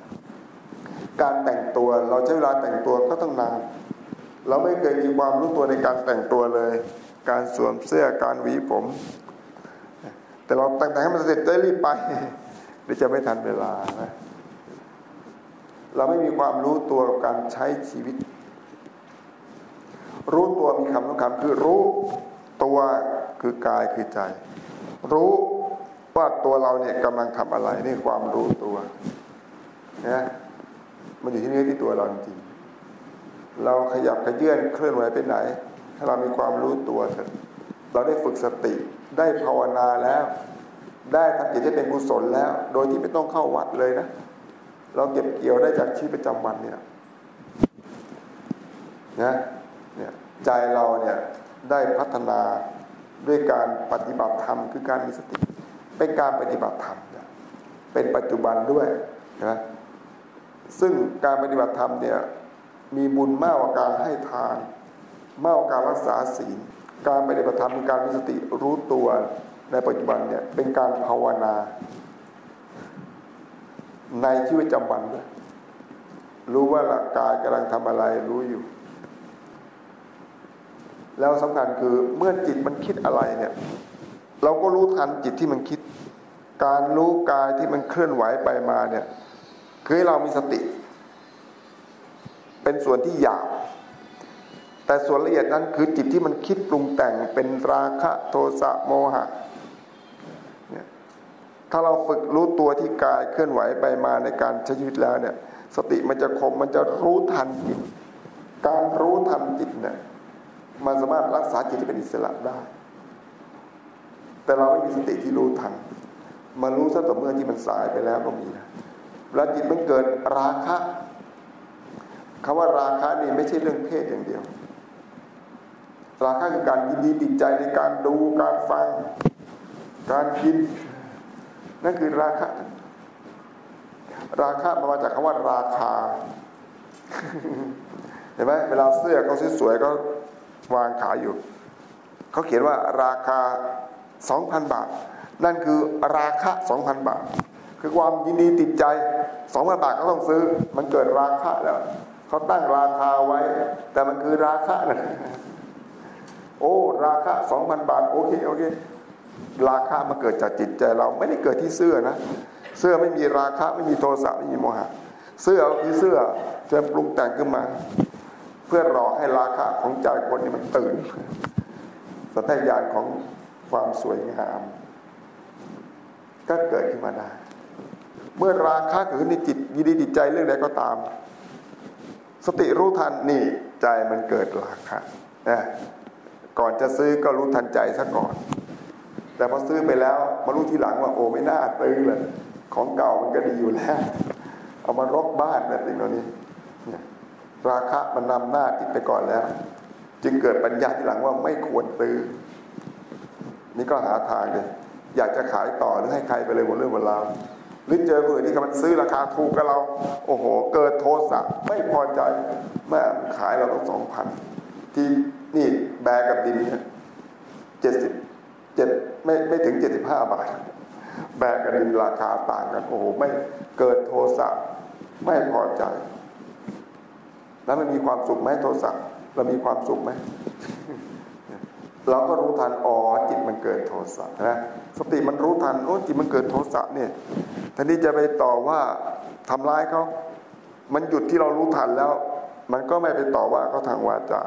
การแต่งตัวเราใช้เวลาแต่งตัวก็ต้องนานเราไม่เคยมีความรู้ตัวในการแต่งตัวเลย การสวมเสื้อการหวีผม แต่เราแต่งแต่งให้มันเสร็จได้รีบไปเดี๋ยวจะไม่ทันเวลานะ เราไม่มีความรู้ตัวกับการใช้ชีวิต รู้ตัวมีคำสำคัญคือรู้ตัวคือกายคือใจ รู้ว่าตัวเราเนี่ยกำลังทำอะไรนี่ความรู้ตัวนะมันอยู่ที่เนื้อที่ตัวเราจริงเราขยับขยื่นเคลื่อนไหวไปไหน ถ้าเรามีความรู้ตัวเถอะเราได้ฝึกสติได้ภาวนาแล้ว ได้ทำจิตให้เป็นกุศลแล้ว โดยที่ไม่ต้องเข้าวัดเลยนะ เราเก็บเกี่ยวได้จากชีวิตประจำวันเนี่ยนะเนี่ยใจเราเนี่ยได้พัฒนาด้วยการปฏิบัติธรรมคือการมีสติ เป็นการปฏิบัติธรรมเป็นปัจจุบันด้วยนะซึ่งการปฏิบัติธรรมเนี่ยมีบุญมากกว่าการให้ทานมากกว่าการรักษาศีล การปฏิบัติธรรมการมีสติรู้ตัวในปัจจุบันเนี่ยเป็นการภาวนา ในชีวิตประจำวันด้วยรู้ว่าหลักกายกำลังทำอะไรรู้อยู่ แล้วสำคัญคือเมื่อจิตมันคิดอะไรเนี่ย เราก็รู้ทันจิตที่มันคิด การรู้กายที่มันเคลื่อนไหวไปมาเนี่ยคือให้เรามีสติ เป็นส่วนที่หยาบแต่ส่วนละเอียดนั้นคือจิตที่มันคิดปรุงแต่งเป็นราคะโทสะโมหะ ถ้าเราฝึกรู้ตัวที่กายเคลื่อนไหวไปมาในการใช้ชีวิตแล้วเนี่ย สติมันจะคมมันจะรู้ทันจิต การรู้ทันจิตเนี่ยมันสามารถรักษาจิตที่เป็นอิสระได้ แต่เราไม่มีสติที่รู้ทันมารู้ซะต่อเมื่อที่มันสายไปแล้วก็มีนะแล้วจิตมันเกิดราคะคำว่าราคะนี่ไม่ใช่เรื่องเพศอย่างเดียว ราคะคือการยินดีติดใจในการดูการฟัง การกิน นั่นคือราคะ ราคะมาจากคำว่าราคา เห็นไหมเวลาเสื้อเขาสวยๆก็วางขายอยู่ เขาเขียนว่าราคาสองพันบาท นั่นคือราคะสองพันบาท คือความยินดีติดใจสองพันบาทก็ต้องซื้อ มันเกิดราคะแล้วเขาตั้งราคาไว้ แต่มันคือราคะนะโอ้ ราคาสองพันบาท โอเค โอเค ราคามาเกิดจากจิตใจเราไม่ได้เกิดที่เสื้อนะ เสื้อไม่มีราคะไม่มีโทสะไม่มีโมหะ เสื้อคือเสื้อจะปรุงแต่งขึ้นมา เพื่อรอให้ราคะของใจคนนี้มันตื่นสัญญาณของความสวยงาม ก็เกิดขึ้นมาได้ เมื่อราคะเกิดขึ้นในจิตยินดีจิตใจเรื่องใดก็ตาม สติรู้ทันนี่ใจมันเกิดราคะนะก่อนจะซื้อก็รู้ทันใจซะก่อน แต่พอซื้อไปแล้วมารู้ทีหลังว่าโอ้ไม่น่าตื้อเลยของเก่ามันก็ดีอยู่แล้ว เอามารกบ้านแบบสิ่งเหล่านี้ราคะมันนำหน้าจิตไปก่อนแล้ว จึงเกิดปัญญาทีหลังว่าไม่ควรซื้อนี่ก็หาทางเลยอยากจะขายต่อหรือให้ใครไปเลยหมดเรื่องหมดราวหรือเจอคนอื่นที่กำลังซื้อราคาถูกกับเรา โอ้โห เกิดโทสะไม่พอใจแม่ขายเราต้องสองพันที่นี่แบกกับดินเนี่ยเจ็ดสิบเจ็ด ไม่ไม่ถึงเจ็ดสิบห้าบาท แบกกันราคาต่างกัน โอ้โห ไม่เกิดโทสะไม่พอใจ แล้วมันมีความสุขไหมโทสะเรามีความสุขไหมเราก็รู้ทันอ๋อจิตมันเกิดโทสะนะสติมันรู้ทันโอ้จิตมันเกิดโทสะเนี่ยท่านี้จะไปต่อว่าทำร้ายเขา มันหยุดที่เรารู้ทันแล้ว มันก็ไม่ไปต่อว่าเขาทางวาจา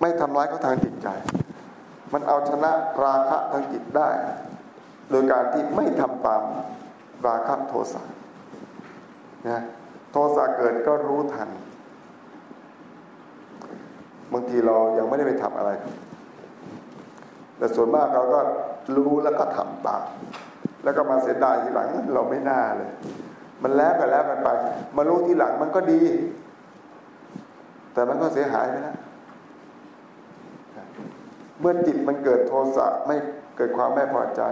ไม่ทำร้ายเขาทางจิตใจ มันเอาชนะราคะทางจิตได้ โดยการที่ไม่ทำตามราคะโทสะนะโทสะเกิดก็รู้ทัน บางทีเรายังไม่ได้ไปทำอะไร แต่ส่วนมากเราก็รู้แล้วก็ทำตาม แล้วก็มาเสียดายทีหลังเราไม่น่าเลย มันแล้วกันแล้วกันไป มารู้ทีหลังมันก็ดี แต่มันก็เสียหายไปแล้ว เมื่อจิตมันเกิดโทสะไม่เกิดความไม่พอใจ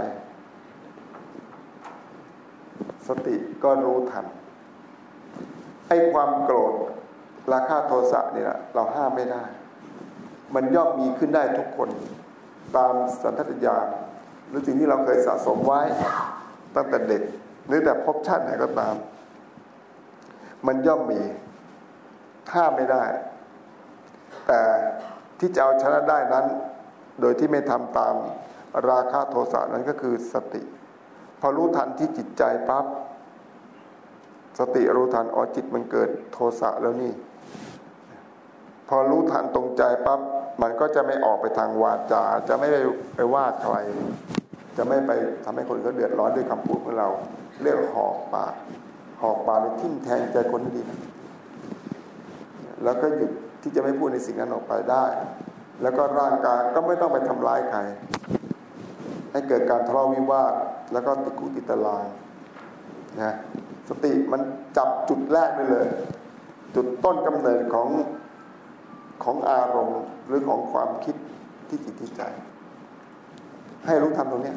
สติก็รู้ทันไอ้ความโกรธราคาโทสะนี่แหละเราห้ามไม่ได้ มันย่อมมีขึ้นได้ทุกคนตามสันทัตญาณหรือสิ่งที่เราเคยสะสมไว้ตั้งแต่เด็กหรือแต่พบชาติไหนก็ตาม มันย่อมมีห้ามไม่ได้ แต่ที่จะเอาชนะได้นั้น โดยที่ไม่ทำตามราคะโทสะนั้นก็คือสติ พอรู้ทันที่จิตใจปั๊บสติรู้ทันอ๋อจิตมันเกิดโทสะแล้วนี่ พอรู้ทันตรงใจปั๊บมันก็จะไม่ออกไปทางวาจา จะไม่ไปไปว่าใคร จะไม่ไปทำให้คนเขาเดือดร้อนด้วยคำพูดของเรา เรียกหอกปาก หอกปากไปทิ่มแทงใจคนดีแล้วก็หยุดที่จะไม่พูดในสิ่งนั้นออกไปได้ แล้วก็ร่างกายก็ไม่ต้องไปทำร้ายใคร ให้เกิดการทะเลาะวิวาทแล้วก็ติดคุติตารางนะสติมันจับจุดแรกได้เลย จุดต้นกำเนิดของของอารมณ์หรือของความคิดที่จิตที่ใจ ให้รู้ทันตรงนี้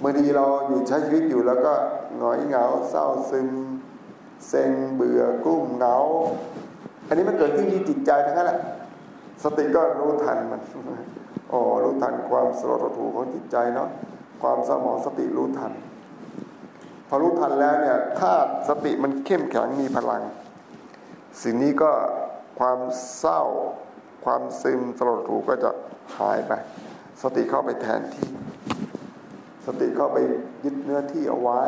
เมื่อดีเราอยู่ใช้ชีวิตอยู่แล้วก็หงอยเหงาเศร้าซึมเซ็งเบื่อกุ้มเหงา อันนี้มันเกิดขึ้นที่จิตใจทั้งนั้นแหละ สติก็รู้ทันมันอ๋อรู้ทันความสลดถูของจิตใจเนาะความสมองสติรู้ทัน พอรู้ทันแล้วเนี่ยถ้าสติมันเข้มแข็งมีพลัง สิ่งนี้ก็ความเศร้า ความซึมสลดถูก็จะหายไป สติเข้าไปแทนที่ สติเข้าไปยึดเนื้อที่เอาไว้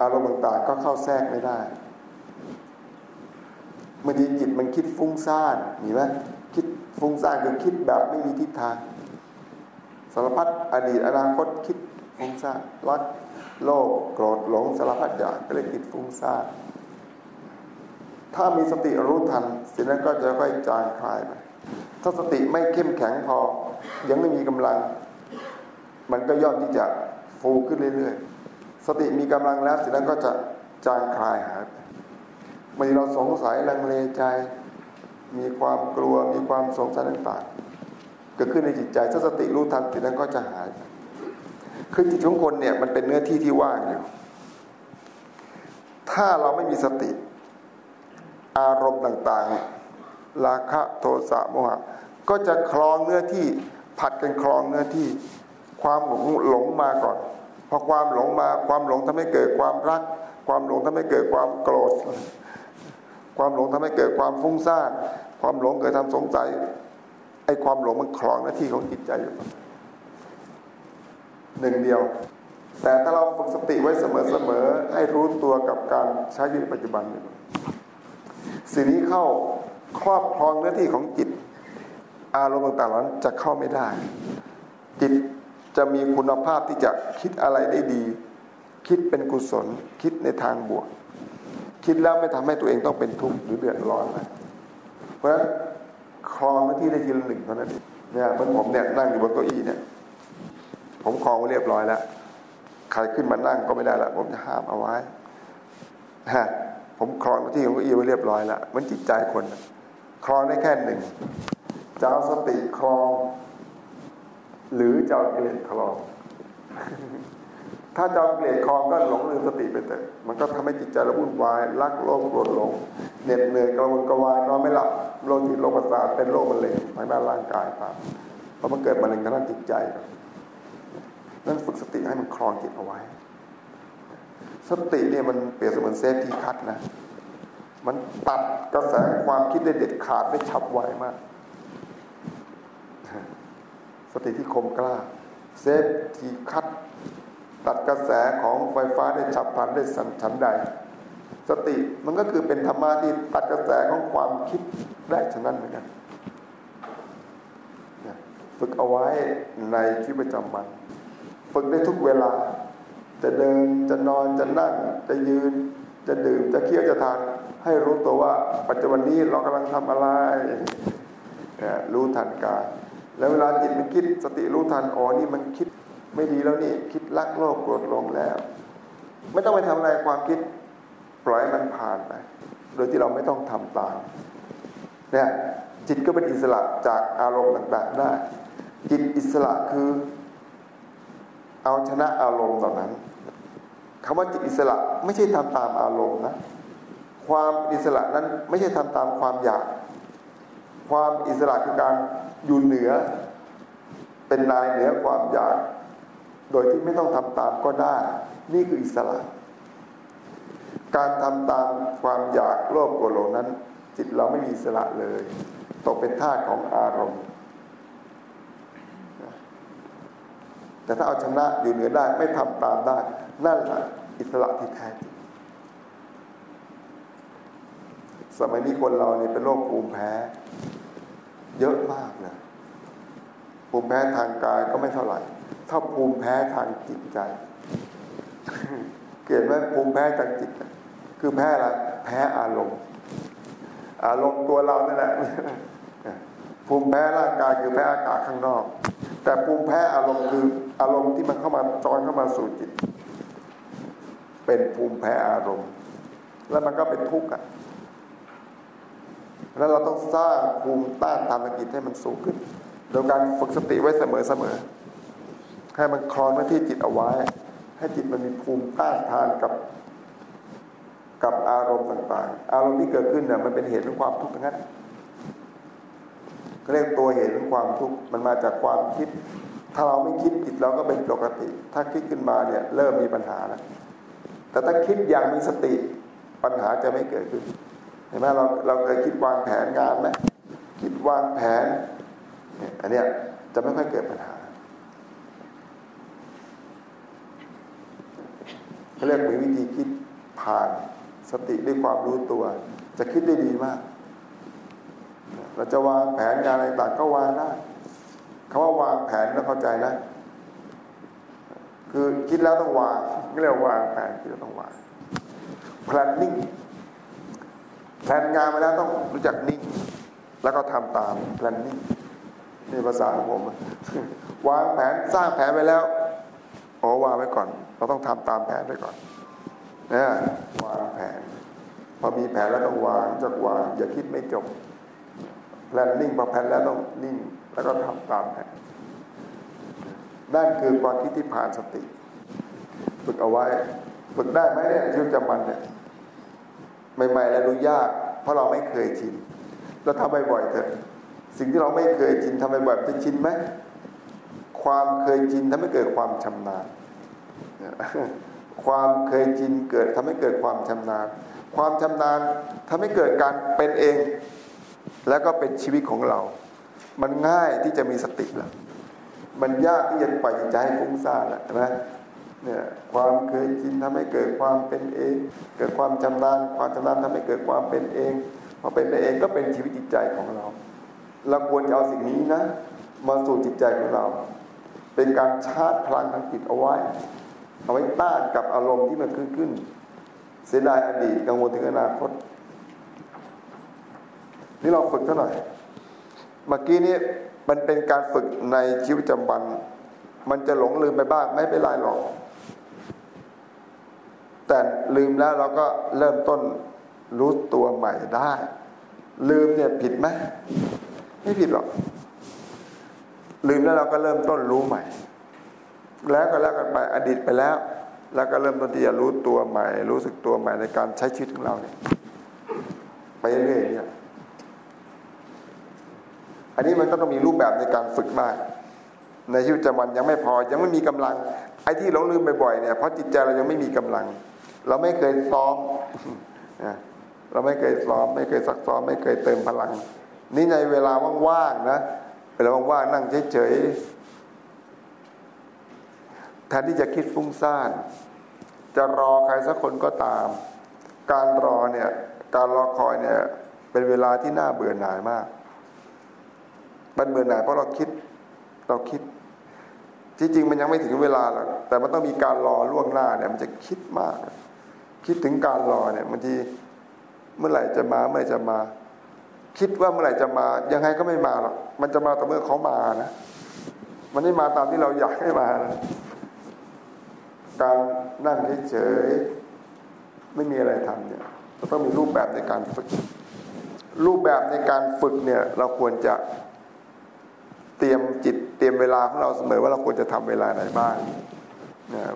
อารมณ์ต่างๆก็เข้าแทรกไม่ได้บางทีจิตมันคิดฟุ้งซ่านมีไหม คิดฟุ้งซ่านคือคิดแบบไม่มีทิศทางสารพัดอดีตอนาคตคิดฟุ้งซ่านรักโลภโกรธหลงสารพัดอย่างก็เลยคิดฟุ้งซ่านถ้ามีสติรู้ทันสิ่งนั้นก็จะค่อยจางคลายไปถ้าสติไม่เข้มแข็งพอ ยังไม่มีกำลัง มันก็ย่อมที่จะฟูขึ้นเรื่อยๆ สติมีกำลังแล้วสิ่งนั้นก็จะจางคลายหายไปเมื่อเราสงสัยลังเลใจ มีความกลัวมีความสงสัยต่างๆ เกิดขึ้นในจิตใจถ้าสติรู้ทันสิ่งนั้นก็จะหาย คือจิตของคนเนี่ยมันเป็นเนื้อที่ที่ว่างอยู่ ถ้าเราไม่มีสติ อารมณ์ต่างๆ ราคะโทสะโมหะ ก็จะคลองเนื้อที่ผัดกันคลองเนื้อที่ ความหลงหลงมาก่อน พอความหลงมาความหลงทำให้เกิดความรัก ความหลงทำให้เกิดความโกรธ ความหลงทำให้เกิดความฟุ้งซ่านความหลงเกิดทำสงสัยไอ้ความหลงมันคลองหน้าที่ของจิตใจอยู่หนึ่งเดียว แต่ถ้าเราฝึกสติไว้เสมอๆให้รู้ตัวกับการใช้ชีวิตปัจจุบันอยู่สิ่งนี้เข้าครอบครองหน้าที่ของจิต อารมณ์ต่างๆนั้นจะเข้าไม่ได้ จิตจะมีคุณภาพที่จะคิดอะไรได้ดี คิดเป็นกุศล คิดในทางบวก คิดแล้วไม่ทำให้ตัวเองต้องเป็นทุกข์หรือเดือดร้อนนะเพราะฉะนั้นครองหน้าที่ได้ทีละหนึ่งเท่านั้นเนี่ยเมือนผมเนี่ยนั่งอยู่บนเก้าอี้เนี่ย ผมครองไว้เรียบร้อยแล้วใครขึ้นมานั่งก็ไม่ได้ละผมจะห้ามเอาไว้ฮะผมครองหน้าที่ของเก้าอี้ไว้เรียบร้อยแล้วมันจิตใจคนครองได้แค่หนึ่งจะเอาสติครอง หรือจะเอากิเลสครอง ถ้าจะเอากิเลสครองก็หลงลืมสติไปเถอะมันก็ทำให้จิตใจเราวุ่นวายรักโลภโกรธหลงเหน็ดเหนื่อยกระวนกระวายนอนไม่หลับโรคจิตโรคประสาทเป็นโรคมะเร็งทางด้านร่างกายครับเพราะมันเกิดมะเร็งทางด้านจิตใจนั่นฝึกสติให้มันครองจิตเอาไว้ สติเนี่ยมันเปรียบเสมือนเซฟทีคัทนะ มันตัดกระแสความคิดได้เด็ดขาดได้ฉับไวมาก สติที่คมกล้า เซฟที่คัด ตัดกระแสของไฟฟ้าได้ฉับพลันได้สันฉันใด สติมันก็คือเป็นธรรมะที่ตัดกระแสของความคิดได้ฉะนั้นเหมือนกันฝึกเอาไว้ในชีวิตประจำวัน ฝึกได้ทุกเวลา จะเดินจะนอนจะนั่ง จะยืน จะดื่มจะเคี้ยวจะทาน ให้รู้ตัวว่า ปัจจุบันนี้เรากำลังทำอะไร รู้ทันกายแล้วเวลาจิตมันคิดสติรู้ทันอ๋อนี่มันคิด ไม่ดีแล้วนี่คิดรักโลภโกรธลงแล้ว ไม่ต้องไปทำอะไรความคิดปล่อยมันผ่านไปโดยที่เราไม่ต้องทำตามเนี่ยจิตก็เป็นอิสระจากอารมณ์ต่างๆได้ จิตอิสระคือ เอาชนะอารมณ์เหล่านั้นคำว่าจิตอิสระไม่ใช่ทำตามอารมณ์นะความอิสระนั้นไม่ใช่ทำตามความอยาก ความอิสระคือการอยู่เหนือ เป็นนายเหนือความอยาก โดยที่ไม่ต้องทำตามก็ได้ นี่คืออิสระ การทำตามความอยากโลภโกรธหลงนั้น จิตเราไม่มีอิสระเลย ตกเป็นท่าของอารมณ์ แต่ถ้าเอาชนะอยู่เหนือได้ไม่ทำตามได้ นั่นแหละอิสระที่แท้จริงสมัยนี้คนเราเนี่ยเป็นโรคภูมิแพ้ เยอะมากนะภูมิแพ้ทางกายก็ไม่เท่าไหร่ ถ้าภูมิแพ้ทางจิตใจเกิดไหมภูมิแพ้ทางจิต คือแพ้อะไรแพ้อารมณ์ อารมณ์ตัวเรานั่นแหละภูมิแพ้ร่างกายคือแพ้อากาศข้างนอก แต่ภูมิแพ้อารมณ์คืออารมณ์ที่มันเข้ามาจอยเข้ามาสู่จิต เป็นภูมิแพ้อารมณ์ แล้วมันก็เป็นทุกข์อะแล้วเราต้องสร้างภูมิต้านทานจิตให้มันสูงขึ้น โดยการฝึกสติไว้เสมอเสมอ ให้มันคลองหน้าที่จิตเอาไว้ ให้จิตมันมีภูมิต้านทานกับกับอารมณ์ต่างๆ อารมณ์ที่เกิดขึ้นเนี่ยมันเป็นเหตุของความทุกข์ทั้งนั้นเรียกตัวเหตุของความทุกข์มันมาจากความคิด ถ้าเราไม่คิดจิตเราก็เป็นปกติ ถ้าคิดขึ้นมาเนี่ยเริ่มมีปัญหาแล้วแต่ถ้าคิดอย่างมีสติปัญหาจะไม่เกิดขึ้นเห็นไหมเราเราเคยคิดวางแผนงานไหมคิดวางแผน อันเนี้ยจะไม่ค่อยเกิดปัญหา เขาเรียกมีวิธีคิดผ่านสติด้วยความรู้ตัว จะคิดได้ดีมาก เราจะวางแผนงานอะไรต่างก็วางได้คำว่าวางแผนต้องเข้าใจนะ คือคิดแล้วต้องวางไม่เรียกวางแผนคิดแล้วต้องวาง planning แผนงานมาแล้วต้องรู้จักนิ่ง แล้วก็ทำตาม planning นี่ภาษาของผม วางแผนสร้างแผนไปแล้วโอ้วางไว้ก่อน เราต้องทำตามแผนไว้ก่อนนะวางแผน พอมีแผนแล้วต้องวางจากวาง อย่าคิดไม่จบ planning พอแผนแล้วต้องนิ่ง แล้วก็ทำตามแผนนั่นคือความคิดที่ผ่านสติ ฝึกเอาไว้ ฝึกได้ไหมเนี่ยชีวิตประจำวันเนี่ยใหม่ๆแล้วดูยาก เพราะเราไม่เคยชินเราทำบ่อยๆเถอะสิ่งที่เราไม่เคยชินทำบ่อยๆจะชินไหมความเคยชินทำให้เกิดความชำนาญ ความเคยชินเกิดทำให้เกิดความชำนาญ ความชำนาญทำให้เกิดการเป็นเอง แล้วก็เป็นชีวิตของเรา มันง่ายที่จะมีสติแล้วมันยากที่จะปล่อยใจให้ฟุ้งซ่านแหละนะเนี่ยความเคยชินทำให้เกิดความเป็นเอง เกิดความชำนาญ ความชำนาญทำให้เกิดความเป็นเองพอเป็นไปเองก็เป็นชีวิตจิตใจของเรา เราควรจะเอาสิ่งนี้นะ มาสู่จิตใจของเรา เป็นการชาร์จพลังทางจิตเอาไว้ เอาไว้ต้านกับอารมณ์ที่มันขึ้นขึ้น เสียดายอดีตกังวลถึงอนาคต นี่เราฝึกเท่าไหร่เมื่อกี้นี้มันเป็นการฝึกในชีวิตประจำวัน มันจะหลงลืมไปบ้างไม่เป็นไรหรอก แต่ลืมแล้วเราก็เริ่มต้นรู้ตัวใหม่ได้ ลืมเนี่ยผิดไหมไม่ผิดหรอก ลืมแล้วเราก็เริ่มต้นรู้ใหม่ แล้วก็แล้วกันไปอดีตไปแล้ว แล้วก็เริ่มต้นที่จะรู้ตัวใหม่ รู้สึกตัวใหม่ในการใช้ชีวิตของเราเนี่ยไปเรื่อยๆเนี่ยอันนี้มันต้องมีรูปแบบในการฝึกมากในชีวิตประจำวันยังไม่พอยังไม่มีกำลัง ไอ้ที่หลงลืมบ่อยๆเนี่ยเพราะจิตใจเรายังไม่มีกำลัง เราไม่เคยซ้อมเราไม่เคยซ้อม ไม่เคยซักซ้อม ไม่เคยเติมพลัง นี่ในเวลาว่างๆนะเวลาว่างๆนั่งเฉยๆ แทนที่จะคิดฟุ้งซ่าน จะรอใครสักคนก็ตาม การรอเนี่ยการรอคอยเนี่ยเป็นเวลาที่น่าเบื่อหน่ายมาก มันเบื่อหน่ายเพราะเราคิดเราคิด ที่จริงมันยังไม่ถึงเวลาหรอกแต่มันต้องมีการรอล่วงหน้าเนี่ยมันจะคิดมาก คิดถึงการรอเนี่ยบางทีเมื่อไหร่จะมาเมื่อไหร่จะมา คิดว่าเมื่อไหร่จะมา ยังไงก็ไม่มาหรอกมันจะมาแต่เมื่อเขามานะ มันไม่มาตามที่เราอยากให้มานะ การนั่งเฉยๆไม่มีอะไรทำเนี่ยเราต้องมีรูปแบบในการฝึก รูปแบบในการฝึกเนี่ยเราควรจะเตรียมจิตเตรียมเวลาของเราเสมอว่าเราควรจะทำเวลาไหนบ้าง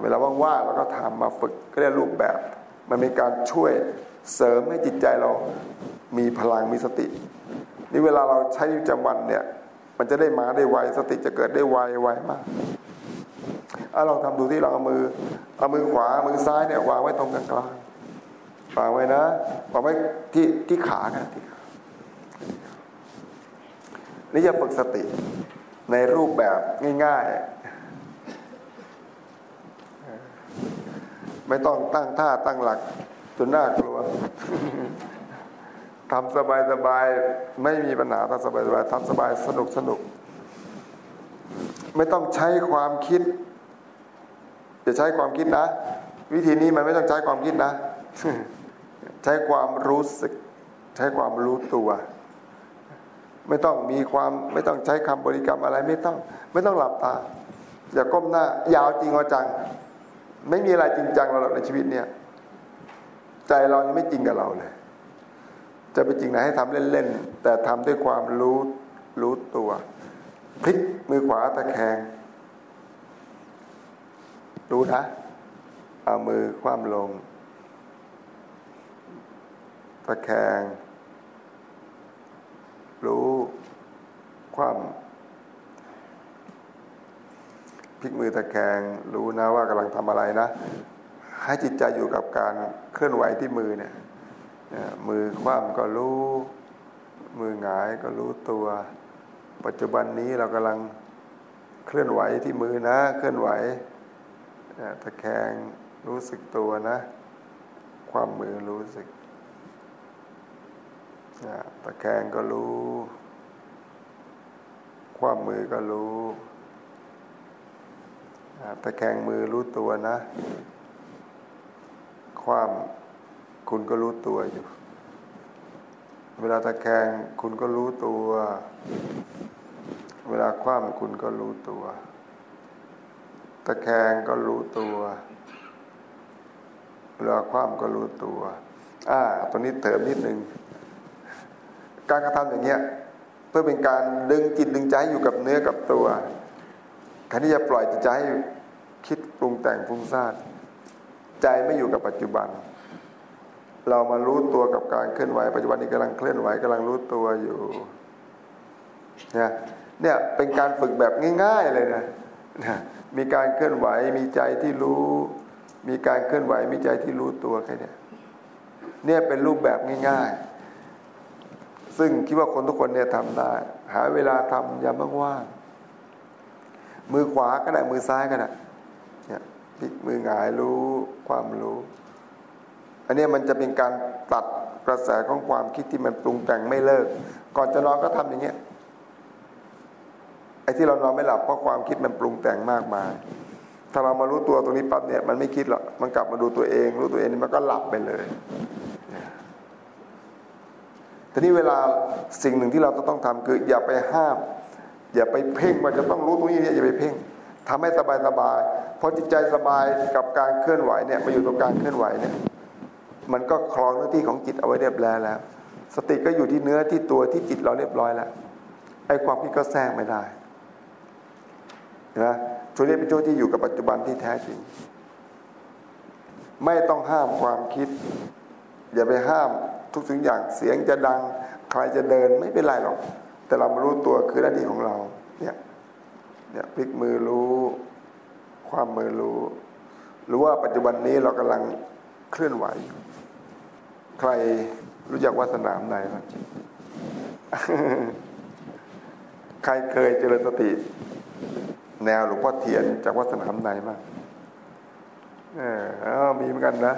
เวลาว่างๆเราก็ทำมาฝึกก็ได้รูปแบบ มันเป็นการช่วยเสริมให้จิตใจเรามีพลังมีสติ นี่เวลาเราใช้ประจำวันเนี่ย มันจะได้มาได้ไวสติจะเกิดได้ไวไวมาก ลองทำดูที่เราเอามือเอามือขวามือซ้ายเนี่ยวางไว้ตรงกลางกลางวางไว้นะวางไว้ที่ที่ขานะที่ขานี่จะฝึกสติในรูปแบบง่ายๆ ไม่ต้องตั้งท่าตั้งหลักจนน่ากลัวทำสบายๆไม่มีปัญหาทำสบายๆทำสบายสนุกสนุกไม่ต้องใช้ความคิด จะใช้ความคิดนะ วิธีนี้มันไม่ต้องใช้ความคิดนะ ใช้ความรู้สึก ใช้ความรู้ตัว ไม่ต้องมีความไม่ต้องใช้คำบริกรรมอะไรไม่ต้อง ไม่ต้องหลับตา อย่าก้มหน้ายาวจริงเอาจัง ไม่มีอะไรจริงจังเราในชีวิตเนี่ยใจเรายังไม่จริงกับเราเลย จะไปจริงไหนให้ทำเล่นๆแต่ทำด้วยความรู้รู้ตัวพลิกมือขวาตะแคง รู้นะ เอามือคว่ำลง ตะแคง รู้ความพลิกมือตะแคง รู้นะว่ากำลังทำอะไรนะ ให้จิตใจอยู่กับการเคลื่อนไหวที่มือเนี่ยมือคว่ำก็รู้ มือหงายก็รู้ตัว ปัจจุบันนี้เรากำลังเคลื่อนไหวที่มือนะ เคลื่อนไหว ตะแคงรู้สึกตัวนะ ความมือรู้สึกตะแคงก็รู้ ความมือก็รู้ตะแคงมือรู้ตัวนะ ความคุณก็รู้ตัวอยู่ เวลาตะแคงคุณก็รู้ตัว เวลาคว่ำคุณก็รู้ตัว ตะแคงก็รู้ตัวเวลาคว่ำก็รู้ตัว อ่าตรงนี้เติมนิดนึง การกระทำอย่างเงี้ย เพื่อเป็นการดึงจิตดึงใจอยู่กับเนื้อกับตัวการที่จะปล่อยจิตใจคิดปรุงแต่งฟุ้งซ่านใจไม่อยู่กับปัจจุบัน เรามารู้ตัวกับการเคลื่อนไหวปัจจุบันนี้กำลังเคลื่อนไหวกำลังรู้ตัวอยู่เนี่ยเนี่ยเป็นการฝึกแบบง่าย ๆ เลยนะ มีการเคลื่อนไหวมีใจที่รู้ มีการเคลื่อนไหวมีใจที่รู้ตัวแค่นี้เนี่ยเป็นรูปแบบง่าย ๆ ซึ่งคิดว่าคนทุกคนเนี่ยทำได้ หาเวลาทำยามว่างๆมือขวาก็ได้มือซ้ายก็ได้เนี่ยพลิกมือหงายรู้ความรู้ อันนี้มันจะเป็นการตัดกระแสของความคิดที่มันปรุงแต่งไม่เลิก ก่อนจะนอนก็ทำอย่างเงี้ย ที่เรานอนไม่หลับเพราะความคิดมันปรุงแต่งมากมาย ถ้าเรามารู้ตัวตรงนี้ปั๊บเนี่ยมันไม่คิดหรอกมันกลับมาดูตัวเอง รู้ตัวเองมันก็หลับไปเลยทีนี้เวลาสิ่งหนึ่งที่เราต้องทำคือ อย่าไปห้าม อย่าไปเพ่งว่าจะต้องรู้ตรงนี้เนี่ยอย่าไปเพ่งทำให้สบายสบายพอจิตใจสบายกับการเคลื่อนไหวเนี่ยมาอยู่ตรงการเคลื่อนไหวเนี่ยมันก็คลองหน้าที่ของจิตเอาไว้เรียบร้อยแล้ว สติก็อยู่ที่เนื้อที่ตัวที่จิตเราเรียบร้อยแล้วไอ้ความคิดก็แทรกไม่ได้ นะช่วงนี้เป็นช่วที่อยู่กับปัจจุบันที่แท้จริง ไม่ต้องห้ามความคิด อย่าไปห้ามทุกสิ่งอย่างเสียงจะดัง ใครจะเดินไม่เป็นไรหรอก แต่เรามารู้ตัวคือหน้าที่ของเราเนี่ยเนี่ยพลิกมือรู้ ความมือรู้รู้ว่าปัจจุบันนี้เรากำลังเคลื่อนไหว ใครรู้จักวัสนามไหนบ้างใครเคยเจริญสติ แนวหลวงพ่อเทียนจากวัดสนามในมากเออมีเหมือนกันนะ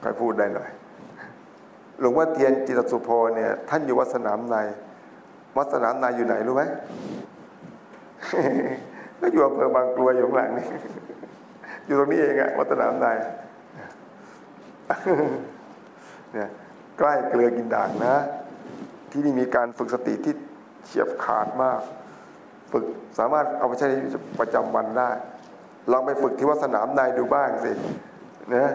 ใครพูดได้หน่อย หลวงพ่อเทียนจิตสุโพเนี่ย ท่านอยู่วัดสนามใน วัดสนามในอยู่ไหนรู้ไหมก็อยู่อำเภอบางกลวยอยู่หลังนี่อยู่ตรงนี้เองอะวัดสนามในเนี่ยใกล้เกลือกินด่างนะ ที่นี่มีการฝึกสติที่เฉียบขาดมาก ฝึกสามารถเอาไปใช้ในประจำวันได้ ลองไปฝึกที่วัดสนามนายดูบ้างสินะ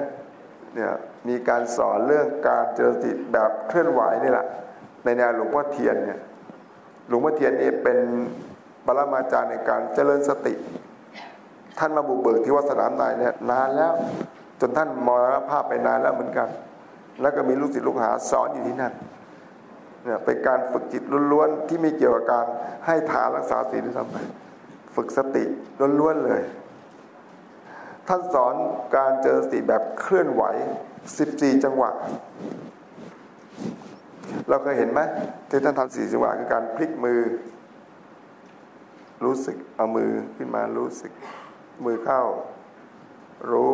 เนี่ยมีการสอนเรื่องการเจริญสติแบบเคลื่อนไหวนี่แหละ ในแนวหลวงพ่อเทียนเนี่ยหลวงพ่อเทียนนี่เป็นปรมาจารย์ในการเจริญสติ ท่านมาบุกเบิกที่วัดสนามนายเนี่ยนานแล้ว จนท่านมรณภาพไปนานแล้วเหมือนกัน แล้วก็มีลูกศิษย์ลูกหาสอนอยู่ที่นั่น เนี่ยเป็นการฝึกจิตล้วนๆที่ไม่เกี่ยวกับการให้ทานรักษาศีลด้วยซ้ำไปฝึกสติล้วนๆเลย ท่านสอนการเจอสติแบบเคลื่อนไหว 14 จังหวะ เราเคยเห็นไหมที่ท่านทำสี่จังหวะคือการพลิกมือ รู้สึกเอามือขึ้นมารู้สึกมือเข้า รู้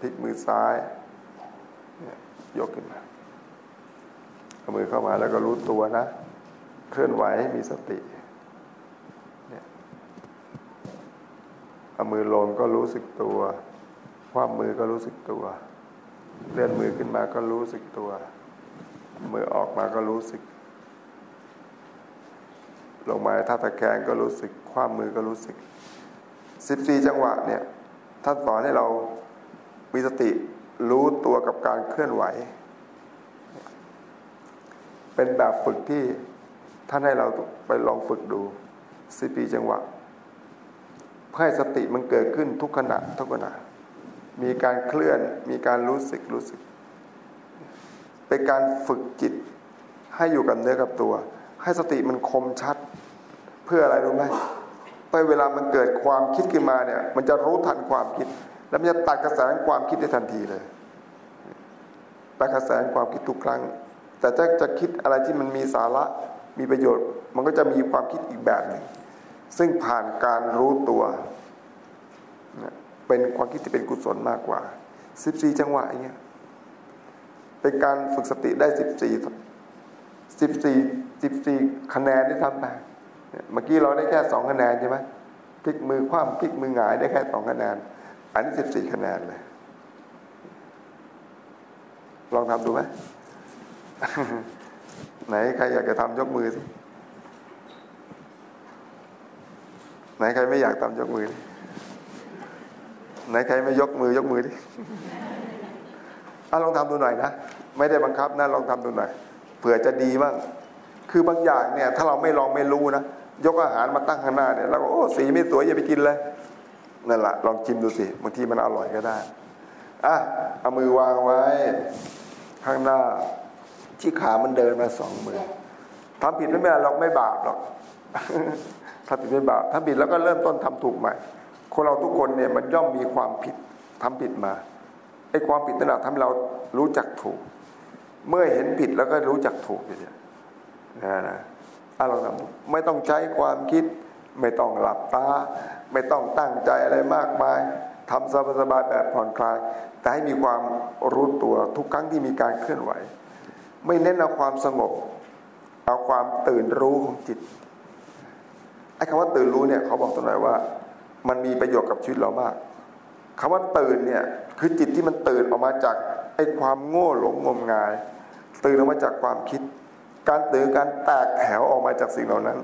พลิกมือซ้าย ยกขึ้นมา เอามือเข้ามาแล้วก็รู้ตัวนะ เคลื่อนไหวมีสติเนี่ยเอามือลงก็รู้สึกตัวคว่ำมือก็รู้สึกตัว เลื่อนมือขึ้นมาก็รู้สึกตัว มือออกมาก็รู้สึก ลงมาท่าตะแคงก็รู้สึก คว่ำมือก็รู้สึกสิบสี่จังหวะเนี่ยท่านสอนให้เรามีสติรู้ตัวกับการเคลื่อนไหว เป็นแบบฝึกที่ท่านให้เราไปลองฝึกดูสิปีจังหวะเพื่อให้สติมันเกิดขึ้นทุกขณะทุกขณะ มีการเคลื่อนมีการรู้สึกรู้สึก เป็นการฝึกจิต ให้อยู่กับเนื้อกับตัว ให้สติมันคมชัด เพื่ออะไรรู้ไหมไปเวลามันเกิดความคิดขึ้นมาเนี่ย มันจะรู้ทันความคิด แล้วมันจะตัดกระแสความคิดได้ทันทีเลยตัดกระแสความคิดทุกครั้ง แต่ถ้าจะคิดอะไรที่มันมีสาระมีประโยชน์ มันก็จะมีความคิดอีกแบบหนึ่งซึ่งผ่านการรู้ตัว เป็นความคิดที่เป็นกุศลมากกว่าสิบสี่จังหวะอย่างเงี้ยเป็นการฝึกสติได้สิบสี่สิบสี่สิบสี่คะแนนที่ทำไปเมื่อกี้เราได้แค่สองคะแนนใช่ไหมพลิกมือคว่ำพลิกมือหงายได้แค่สองคะแนน อันนี้สิบสี่คะแนนเลย ลองทำดูไหม ไหนใครอยากจะทำยกมือสิไหนใครไม่อยากทำยกมือไหนใครไม่ยกมือยกมือดิอะลองทำดูหน่อยนะไม่ได้บังคับนะลองทำดูหน่อยเผื่อจะดีบ้างคือบางอย่างเนี่ย ถ้าเราไม่ลองไม่รู้นะยกอาหารมาตั้งข้างหน้าเนี่ยเราก็โอ้สีไม่สวยอย่าไปกินเลยนั่นแหละลองชิมดูสิบางทีมันอร่อยก็ได้อะเอามือวางไว้ ข้างหน้า ที่ขามันเดินมาสองมือทำผิดไม่เป็นไรเราไม่บาปหรอกถ้าผิดไม่บาปถ้าผิดแล้วก็เริ่มต้นทำถูกใหม่ คนเราทุกคนเนี่ยมันย่อมมีความผิดทำผิดมาไอ้ความผิดนั่นแหละทำให้เรารู้จักถูก เมื่อเห็นผิดแล้วก็รู้จักถูกเนี่ยนะนะอะเราทำไม่ต้องใช้ความคิด ไม่ต้องหลับตา ไม่ต้องตั้งใจอะไรมากมายทำสบายๆแบบผ่อนคลาย แต่ให้มีความรู้ตัวทุกครั้งที่มีการเคลื่อนไหว ไม่เน้นเอาความสงบ เอาความตื่นรู้ของจิตไอ้คำว่าตื่นรู้เนี่ยเขาบอกตัวหนว่า มันมีประโยชน์กับชีวิตเรามากคำว่าตื่นเนี่ยคือจิตที่มันตื่นออกมาจากไอ้ความโง่หลงงมงาย ตื่นออกมาจากความคิด การตื่นการแตกแถวออกมาจากสิ่งเหล่านั้น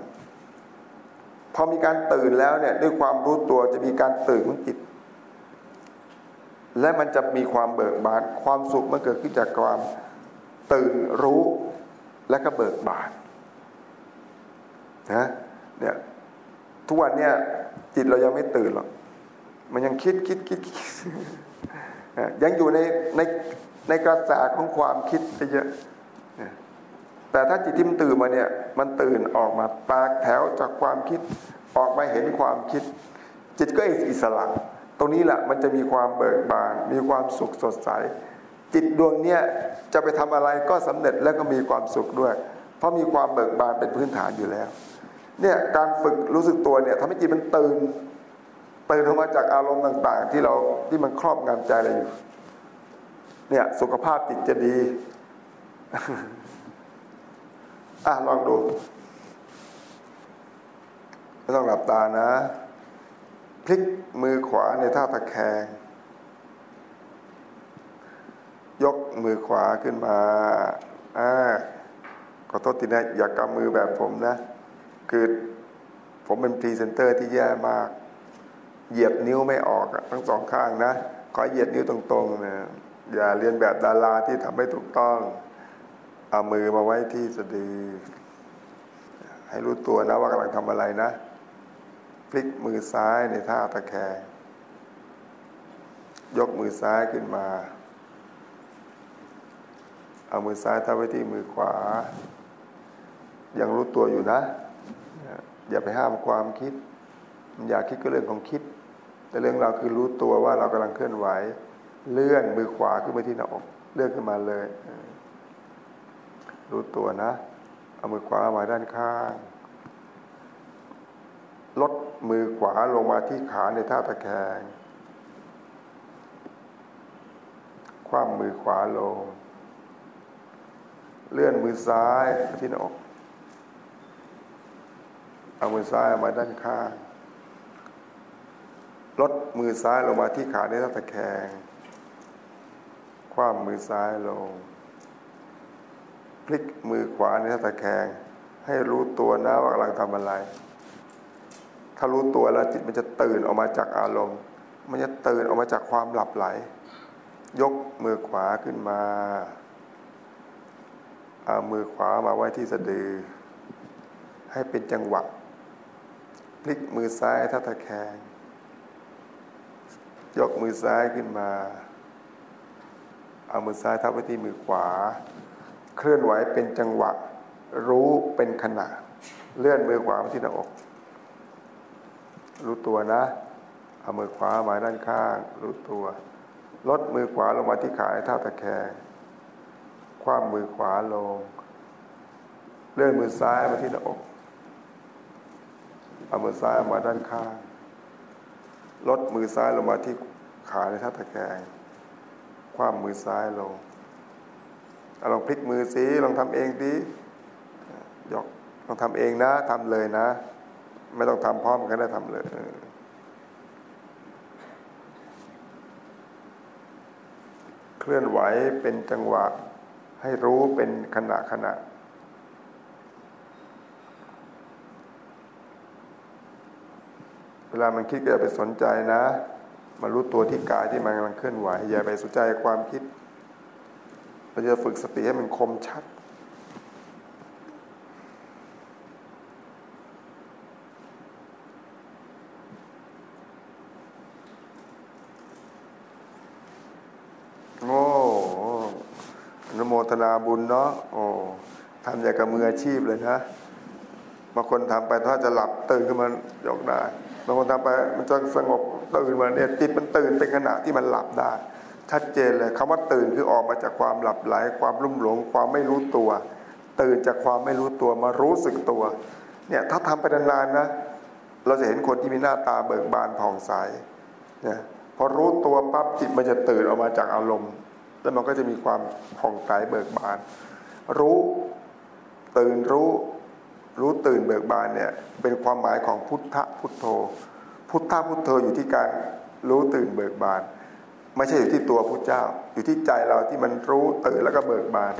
พอมีการตื่นแล้วเนี่ยด้วยความรู้ตัวจะมีการตื่นของจิต และมันจะมีความเบิกบานความสุขมันเกิดขึ้นจากความ ตื่นรู้และก็เบิกบานนะเนี่ยทุกวันเนี่ยจิตเรายังไม่ตื่นหรอกมันยังคิดคิดคิดคดยังอยู่ในในในกระแสของความคิดเยอะแต่ถ้าจิตที่มันตื่นมาเนี่ย มันตื่นออกมาตากแถวจากความคิดออกมาเห็นความคิด จิตก็อิสระ ตรงนี้แหละมันจะมีความเบิกบาน มีความสุขสดใส จิตดวงเนี้ยจะไปทำอะไรก็สำเร็จแล้วก็มีความสุขด้วย เพราะมีความเบิกบานเป็นพื้นฐานอยู่แล้ว เนี่ยการฝึกรู้สึกตัวเนี่ยทำให้จิตมันตื่นตื่นออกมาจากอารมณ์ต่าง ๆ ที่เราที่มันครอบงำใจเราอยู่ เนี่ยสุขภาพจิตจะดีอะลองดูไม่ต้องหลับตานะ พลิกมือขวาในท่าตะแคง ยกมือขวาขึ้นมาอ่าขอโทษทีนะอย่ากกำมือแบบผมนะ คือผมเป็นพรีเซนเตอร์ที่แย่มาก เหยียดนิ้วไม่ออกทั้งสองข้างนะขอเหยียดนิ้วตรงๆนะอย่าเรียนแบบดาราที่ทำให้ถูกต้อง เอามือมาไว้ที่สะดือ ให้รู้ตัวนะว่ากำลังทำอะไรนะ พลิกมือซ้ายในท่าตะแคงยกมือซ้ายขึ้นมา เอามือซ้ายทับไว้ที่มือขวา ยังรู้ตัวอยู่นะ อย่าไปห้ามความคิด อย่าคิดก็เรื่องของคิด แต่เรื่องเราคือรู้ตัวว่าเรากำลังเคลื่อนไหว เลื่อนมือขวาขึ้นไปที่หน้าอกเลื่อนขึ้นมาเลย รู้ตัวนะ เอามือขวามาด้านข้าง ลดมือขวาลงมาที่ขาในท่าตะแคงคว่ำมือขวาลง เลื่อนมือซ้ายที่หน้าอก เอามือซ้ายมาด้านข้าง ลดมือซ้ายลงมาที่ขาในท่าตะแคง คว่ำมือซ้ายลง พลิกมือขวาในตะแคง ให้รู้ตัวนะว่ากำลังทำอะไร ถ้ารู้ตัวแล้วจิตมันจะตื่นออกมาจากอารมณ์ มันจะตื่นออกมาจากความหลับไหล ยกมือขวาขึ้นมา เอามือขวามาไว้ที่สะดือ ให้เป็นจังหวะ พลิกมือซ้ายท่าตะแคง ยกมือซ้ายขึ้นมา เอามือซ้ายทับไว้ที่มือขวา เคลื่อนไหวเป็นจังหวะ รู้เป็นขณะ เลื่อนมือขวามาที่หน้าอก รู้ตัวนะ เอามือขวามาด้านข้าง รู้ตัว ลดมือขวาลงมาที่ขาเท่าตะแคง คว้ามือขวาลง เลื่อนมือซ้ายมาที่หน้าอก เอามือซ้ายมาด้านข้าง ลดมือซ้ายลงมาที่ขาในท่าตะแคงคว้ามือซ้ายลงลองพลิกมือสิลองทำเองดิต้องทำเองนะทำเลยนะ ไม่ต้องทำพร้อมกันได้ทำเลยเคลื่อนไหวเป็นจังหวะ ให้รู้เป็นขณะขณะเวลามันคิดก็อย่าไปสนใจนะมารู้ตัวที่กายที่มันกำลังเคลื่อนไหวอย่าไปสนใจความคิดเราจะฝึกสติให้มันคมชัด โอ้อ นาบุญเนาะโอ้ทำอย่างกับมืออาชีพเลยนะบางคนทำไปถ้าจะหลับตื่นขึ้นมายกได้บางคนทำไปมันจะสงบตื่นมาเนี่ยจิตมันตื่นเป็นขณะที่มันหลับได้ ชัดเจนเลยคำว่าตื่นคือออกมาจากความหลับไหล ความรุ่มหลง ความไม่รู้ตัว ตื่นจากความไม่รู้ตัวมารู้สึกตัวเนี่ยถ้าทำไปนานๆนะ เราจะเห็นคนที่มีหน้าตาเบิกบานผ่องใสเนี่ยพอรู้ตัวปั๊บจิตมันจะตื่นออกมาจากอารมณ์ แล้วมันก็จะมีความผ่องใสเบิกบาน รู้ตื่นรู้รู้ตื่นเบิกบานเนี่ยเป็นความหมายของพุทธพุทโธ พุทธพุทโธอยู่ที่การรู้ตื่นเบิกบาน ไม่ใช่อยู่ที่ตัวพุทธเจ้า อยู่ที่ใจเราที่มันรู้ตื่นแล้วก็เบิกบาน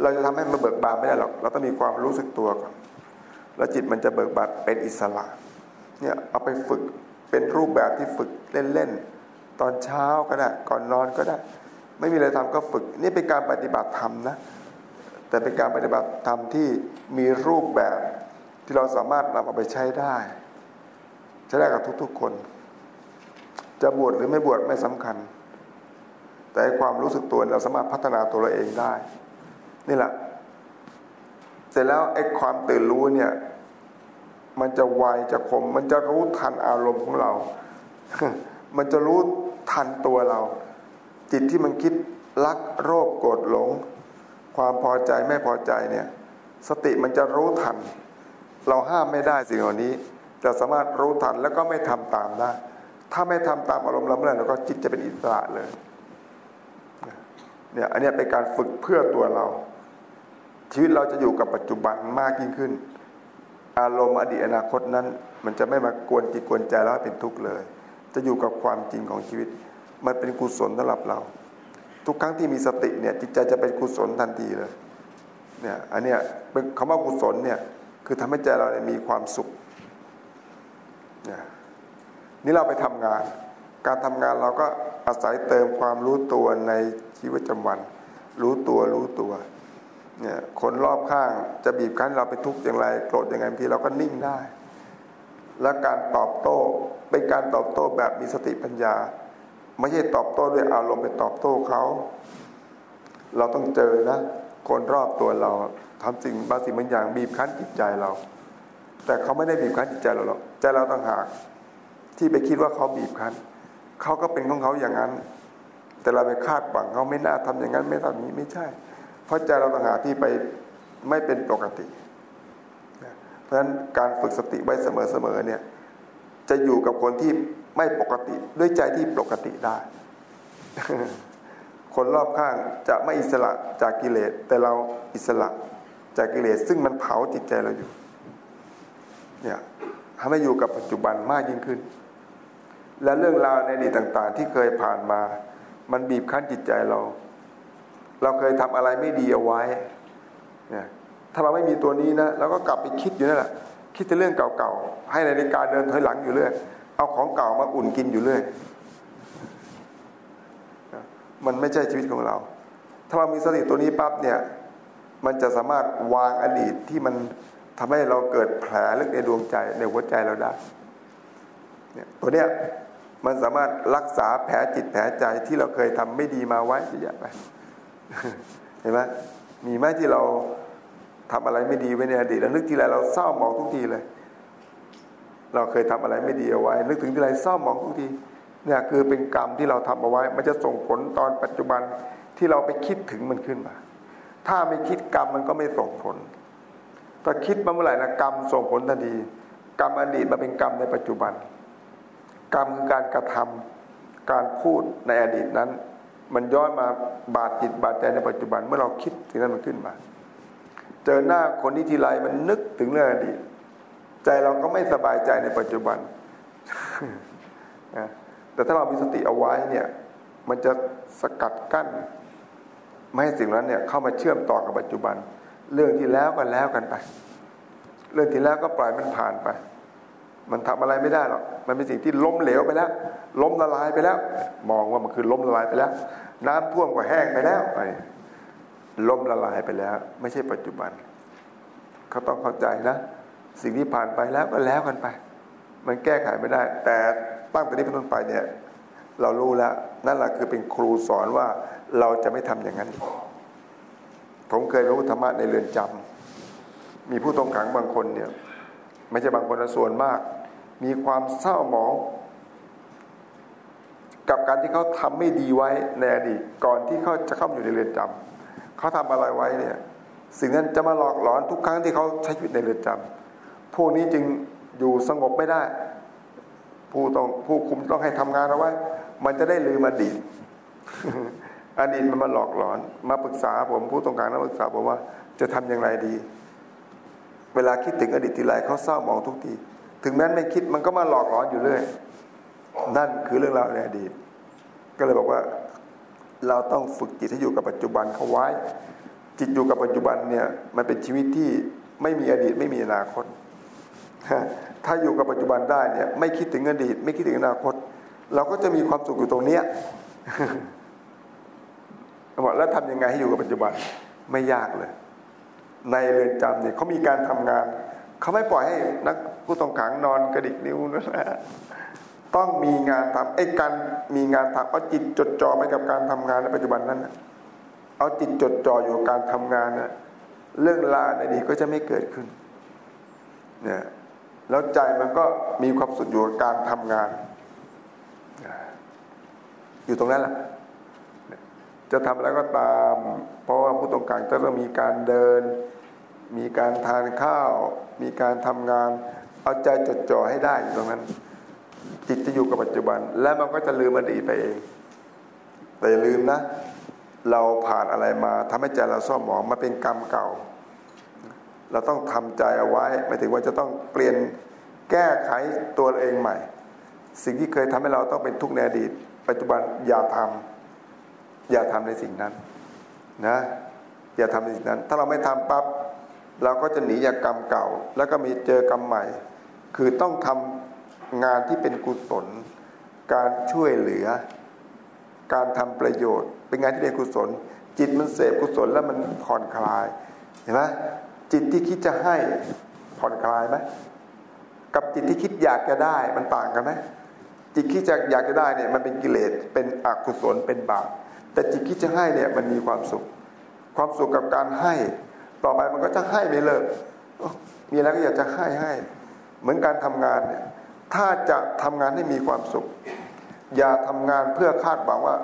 เราจะทำให้มันเบิกบานไม่ได้หรอกเราต้องมีความรู้สึกตัวก่อนแล้วจิตมันจะเบิกบานเป็นอิสระเนี่ยเอาไปฝึกเป็นรูปแบบที่ฝึกเล่นๆตอนเช้าก็ได้ก่อนนอนก็ได้ ไม่มีอะไรทำก็ฝึก นี่เป็นการปฏิบัติธรรมนะแต่เป็นการปฏิบัติธรรมที่มีรูปแบบที่เราสามารถนำเอาไปใช้ได้ ใช้ได้กับทุกๆคน จะบวชหรือไม่บวชไม่สำคัญ แต่ความรู้สึกตัวเราสามารถพัฒนาตัวเราเองได้ นี่แหละ เสร็จแล้วไอ้ความตื่นรู้เนี่ย มันจะไวจะคม มันจะรู้ทันอารมณ์ของเรา มันจะรู้ทันตัวเรา จิตที่มันคิดรักโรคโกรธหลง ความพอใจไม่พอใจเนี่ย สติมันจะรู้ทัน เราห้ามไม่ได้สิ่งเหล่านี้ จะสามารถรู้ทันแล้วก็ไม่ทำตามได้ ถ้าไม่ทำตามอารมณ์เราเมื่อไหร่เราก็จิตจะเป็นอิสระเลยเนี่ยอันนี้เป็นการฝึกเพื่อตัวเรา ชีวิตเราจะอยู่กับปัจจุบันมากยิ่งขึ้น อารมณ์อดีตอนาคตนั้น มันจะไม่มากวนจิตกวนใจแล้วเป็นทุกข์เลย จะอยู่กับความจริงของชีวิต มันเป็นกุศลสำหรับเรา ทุกครั้งที่มีสติเนี่ยจิตใจจะเป็นกุศลทันทีเลยเนี่ยอันเนี้ยเป็นคำว่ากุศลเนี่ยคือทำให้ใจเราเนี่ยมีความสุขเนี่ยนี่เราไปทำงาน การทำงานเราก็อาศัยเติมความรู้ตัวในชีวิตประจำวัน รู้ตัวรู้ตัวเนี่ยคนรอบข้างจะบีบคั้นเราไปทุกข์อย่างไรโกรธยังไงบางทีเราก็นิ่งได้ และการตอบโต้เป็นการตอบโต้แบบมีสติปัญญา ไม่ใช่ตอบโต้ด้วยอารมณ์ไปตอบโต้เขา เราต้องเจอนะ คนรอบตัวเราทำสิ่งบางสิ่งบางอย่างบีบคั้นจิตใจเรา แต่เขาไม่ได้บีบคั้นจิตใจเราหรอกใจเราต่างหาก ที่ไปคิดว่าเขาบีบคั้นเขาก็เป็นของเขาอย่างนั้น แต่เราไปคาดหวังเขาไม่น่าทำอย่างนั้น ไม่ทำนี้ไม่ใช่ เพราะใจเราต่างหากที่ไปไม่เป็นปกติเพราะฉะนั้นการฝึกสติไว้เสมอๆเนี่ย จะอยู่กับคนที่ ไม่ปกติด้วยใจที่ปกติได้ คนรอบข้างจะไม่อิสระจากกิเลส แต่เราอิสระจากกิเลส ซึ่งมันเผาจิตใจเราอยู่ เนี่ยทำให้อยู่กับปัจจุบันมากยิ่งขึ้น และเรื่องราวในอดีตต่าง ๆ ที่เคยผ่านมา มันบีบคั้นจิตใจเรา เราเคยทำอะไรไม่ดีเอาไว้ เนี่ยถ้าเราไม่มีตัวนี้นะเราก็กลับไปคิดอยู่นั่นแหละคิดแต่เรื่องเก่าๆให้ในนาฬิกาเดินถอยหลังอยู่เรื่อย เอาของเก่ามาอุ่นกินอยู่เรื่อยมันไม่ใช่ชีวิตของเรา ถ้าเรามีสติตัวนี้ปั๊บเนี่ย มันจะสามารถวางอดีตที่มันทำให้เราเกิดแผลลึกในดวงใจในหัวใจเราได้เนี่ยตัวเนี้ยมันสามารถรักษาแผลจิตแผลใจที่เราเคยทำไม่ดีมาไว้เยอะไปเห็นไหมมีไหมที่เราทำอะไรไม่ดีไว้ในอดีตแล้วนึกทีไรเราเศร้าหมองทุกทีเลย เราเคยทำอะไรไม่ดีเอาไว้ นึกถึงที่ไรเศร้าหมองทุกทีเนี่ยคือเป็นกรรมที่เราทำเอาไว้ มันจะส่งผลตอนปัจจุบันที่เราไปคิดถึงมันขึ้นมา ถ้าไม่คิดกรรมมันก็ไม่ส่งผลถ้าคิดมาเมื่อไหร่นะกรรมส่งผลทันทีกรรมอดีตมาเป็นกรรมในปัจจุบัน กรรมคือการกระทำการพูดในอดีตนั้น มันย้อนมาบาดจิตบาดใจในปัจจุบันเมื่อเราคิดถึงนั้นมันขึ้นมา เจอหน้าคนนี้ทีไรมันนึกถึงเรื่องอดีต ใจเราก็ไม่สบายใจในปัจจุบันแต่ถ้าเรามีสติเอาไว้เนี่ย มันจะสกัดกั้น ไม่ให้สิ่งนั้นเนี่ยเข้ามาเชื่อมต่อกับปัจจุบัน เรื่องที่แล้วก็แล้วกันไป เรื่องที่แล้วก็ปล่อยมันผ่านไป มันทำอะไรไม่ได้หรอกมันเป็นสิ่งที่ล้มเหลวไปแล้ว ล้มละลายไปแล้ว มองว่ามันคือล้มละลายไปแล้ว น้ำท่วมก็แห้งไปแล้วไปล้มละลายไปแล้ว ไม่ใช่ปัจจุบัน เขาต้องเข้าใจนะ สิ่งที่ผ่านไปแล้วก็แล้วกันไป มันแก้ไขไม่ได้ แต่ตั้งแต่นี้เป็นต้นไปเนี่ยเรารู้แล้ว นั่นแหละคือเป็นครูสอนว่าเราจะไม่ทำอย่างนั้น ผมเคยรู้ธรรมะในเรือนจำมีผู้ต้องขังบางคนเนี่ย ไม่ใช่บางคนส่วนมาก มีความเศร้าหมองกับการที่เขาทำไม่ดีไว้ในอดีตก่อนที่เขาจะเข้าอยู่ในเรือนจำเขาทำอะไรไว้เนี่ย สิ่งนั้นจะมาหลอกหลอนทุกครั้งที่เขาใช้ชีวิตในเรือนจำ พวกนี้จึงอยู่สงบไม่ได้ ผู้ต้องผู้คุมต้องให้ทำงานเอาไว้ มันจะได้ลืมอดีตอดีตมันมาหลอกหลอน มาปรึกษาผมผู้ต้องการนักปรึกษาผมว่าจะทำอย่างไรดี เวลาคิดถึงอดีตทีไรเขาเศร้ามองทุกที ถึงแม้ไม่คิดมันก็มาหลอกหลอนอยู่เรื่อย นั่นคือเรื่องราวในอดีต ก็เลยบอกว่าเราต้องฝึกจิตให้อยู่กับปัจจุบันเขาไว้ จิตอยู่กับปัจจุบันเนี่ยมันเป็นชีวิตที่ไม่มีอดีตไม่มีอนาคต ถ้าอยู่กับปัจจุบันได้เนี่ยไม่คิดถึงอดีต ไม่คิดถึงอนาคต เราก็จะมีความสุขอยู่ตรงเนี้ยบอกแล้วทำยังไงให้อยู่กับปัจจุบันไม่ยากเลย ในเรือนจำเนี่ยเขามีการทำงาน เขาไม่ปล่อยให้นักผู้ต้องขังนอนกระดิกนิ้วนะต้องมีงานทำไอ้การมีงานทำเอาจิตจดจ่อไปกับการทำงานในปัจจุบันนั้นเอาจิตจดจ่ออยู่กับการทำงานนะเรื่องลาในดีก็จะไม่เกิดขึ้นเนี่ย แล้วใจมันก็มีความสุขอยู่กับการทำงาน อยู่ตรงนั้นแหละจะทำอะไรก็ตาม เพราะว่าผู้ต้องการจะต้องมีการเดิน มีการทานข้าว มีการทำงาน เอาใจจดจ่อให้ได้อยู่ตรงนั้น จิตจะอยู่กับปัจจุบัน และมันก็จะลืมอดีตไปเอง แต่อย่าลืมนะ เราผ่านอะไรมาทำให้ใจเราซ่อมหมองมาเป็นกรรมเก่า เราต้องทำใจเอาไว้หมายถึงว่าจะต้องเปลี่ยนแก้ไขตัวเองใหม่ สิ่งที่เคยทำให้เราต้องเป็นทุกข์ในอดีต ปัจจุบันอย่าทำอย่าทำในสิ่งนั้นนะอย่าทำในสิ่งนั้น ถ้าเราไม่ทำปั๊บเราก็จะหนีจากกรรมเก่า แล้วก็มีเจอกรรมใหม่ คือต้องทำงานที่เป็นกุศล การช่วยเหลือ การทำประโยชน์ เป็นงานที่เป็นกุศล จิตมันเสพกุศลแล้วมันผ่อนคลายเห็นไหม จิตที่คิดจะให้ผ่อนคลายไหมกับจิตที่คิดอยากจะได้มันต่างกันไหมจิตคิดจะอยากจะได้เนี่ยมันเป็นกิเลสเป็นอกุศลเป็นบาปแต่จิตคิดจะให้เนี่ยมันมีความสุข ความสุขกับการให้ ต่อไปมันก็จะให้ไม่เลิกมีอะไรก็อยากจะให้ให้ เหมือนการทำงานเนี่ยถ้าจะทำงานให้มีความสุข อย่าทำงานเพื่อคาดหวังว่า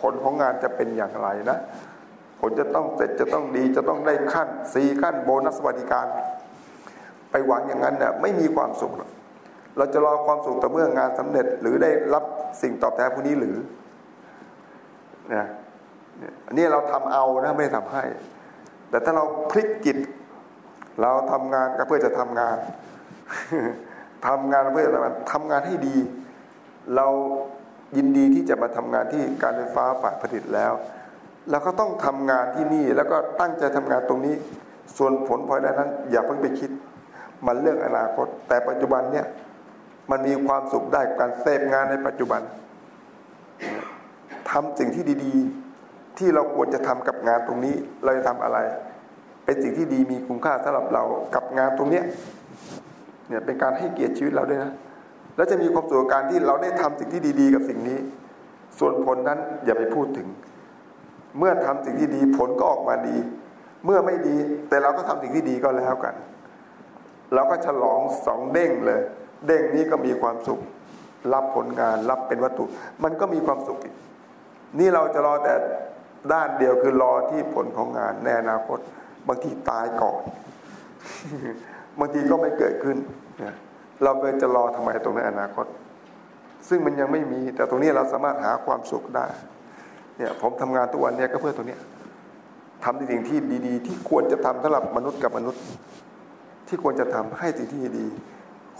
ผลของงานจะเป็นอย่างไรนะ ผลจะต้องเสร็จจะต้องดีจะต้องได้ขั้นสี่ขั้นโบนัสสวัสดิการ ไปหวังอย่างนั้นเนี่ยไม่มีความสุขหรอกเราจะรอความสุขต่เมื่องานสำเร็จหรือได้รับสิ่งตอบแทนพวกนี้หรือนะอันนี้เราทำเอานะไม่ได้ทำให้ แต่ถ้าเราพลิกจิต เราทำงานก็เพื่อจะทำงานทำงานเพื่อจะทำงานให้ดี เรายินดีที่จะมาทำงานที่การไฟฟ้าฝ่ายผลิตแล้ว เราก็ต้องทำงานที่นี่แล้วก็ตั้งใจทำงานตรงนี้ ส่วนผลพลอยได้นั้น อย่าเพิ่งไปคิด มันเรื่องอนาคต แต่ปัจจุบันเนี่ยมันมีความสุขได้การเสพงานในปัจจุบันทำสิ่งที่ดี ๆ ที่เราควรจะทำกับงานตรงนี้ เราจะทำอะไร เป็นสิ่งที่ดีมีคุณค่าสำหรับเรากับงานตรงเนี้ยเนี่ยเป็นการให้เกียรติชีวิตเราด้วยนะแล้วจะมีความสุขการที่เราได้ทำสิ่งที่ดี ๆ กับสิ่งนี้ ส่วนผลนั้นอย่าไปพูดถึง เมื่อทำสิ่งที่ดีผลก็ออกมาดี เมื่อไม่ดี แต่เราก็ทำสิ่งที่ดีก็แล้วกัน เราก็ฉลองสองเด้งเลย เด้งนี้ก็มีความสุข รับผลงานรับเป็นวัตถุ มันก็มีความสุขอีกนี่เราจะรอแต่ด้านเดียวคือรอที่ผลของงานในอนาคต บางทีตายก่อนบางทีก็ไม่เกิดขึ้นเราไปจะรอทำไมตรงในอนาคต ซึ่งมันยังไม่มี แต่ตรงนี้เราสามารถหาความสุขได้ เนี่ยผมทำงานทุกวันเนี่ยก็เพื่อตรงนี้ทำในสิ่งที่ดี ๆ ที่ควรจะทำสำหรับมนุษย์กับมนุษย์ ที่ควรจะทำให้สิ่งที่ดี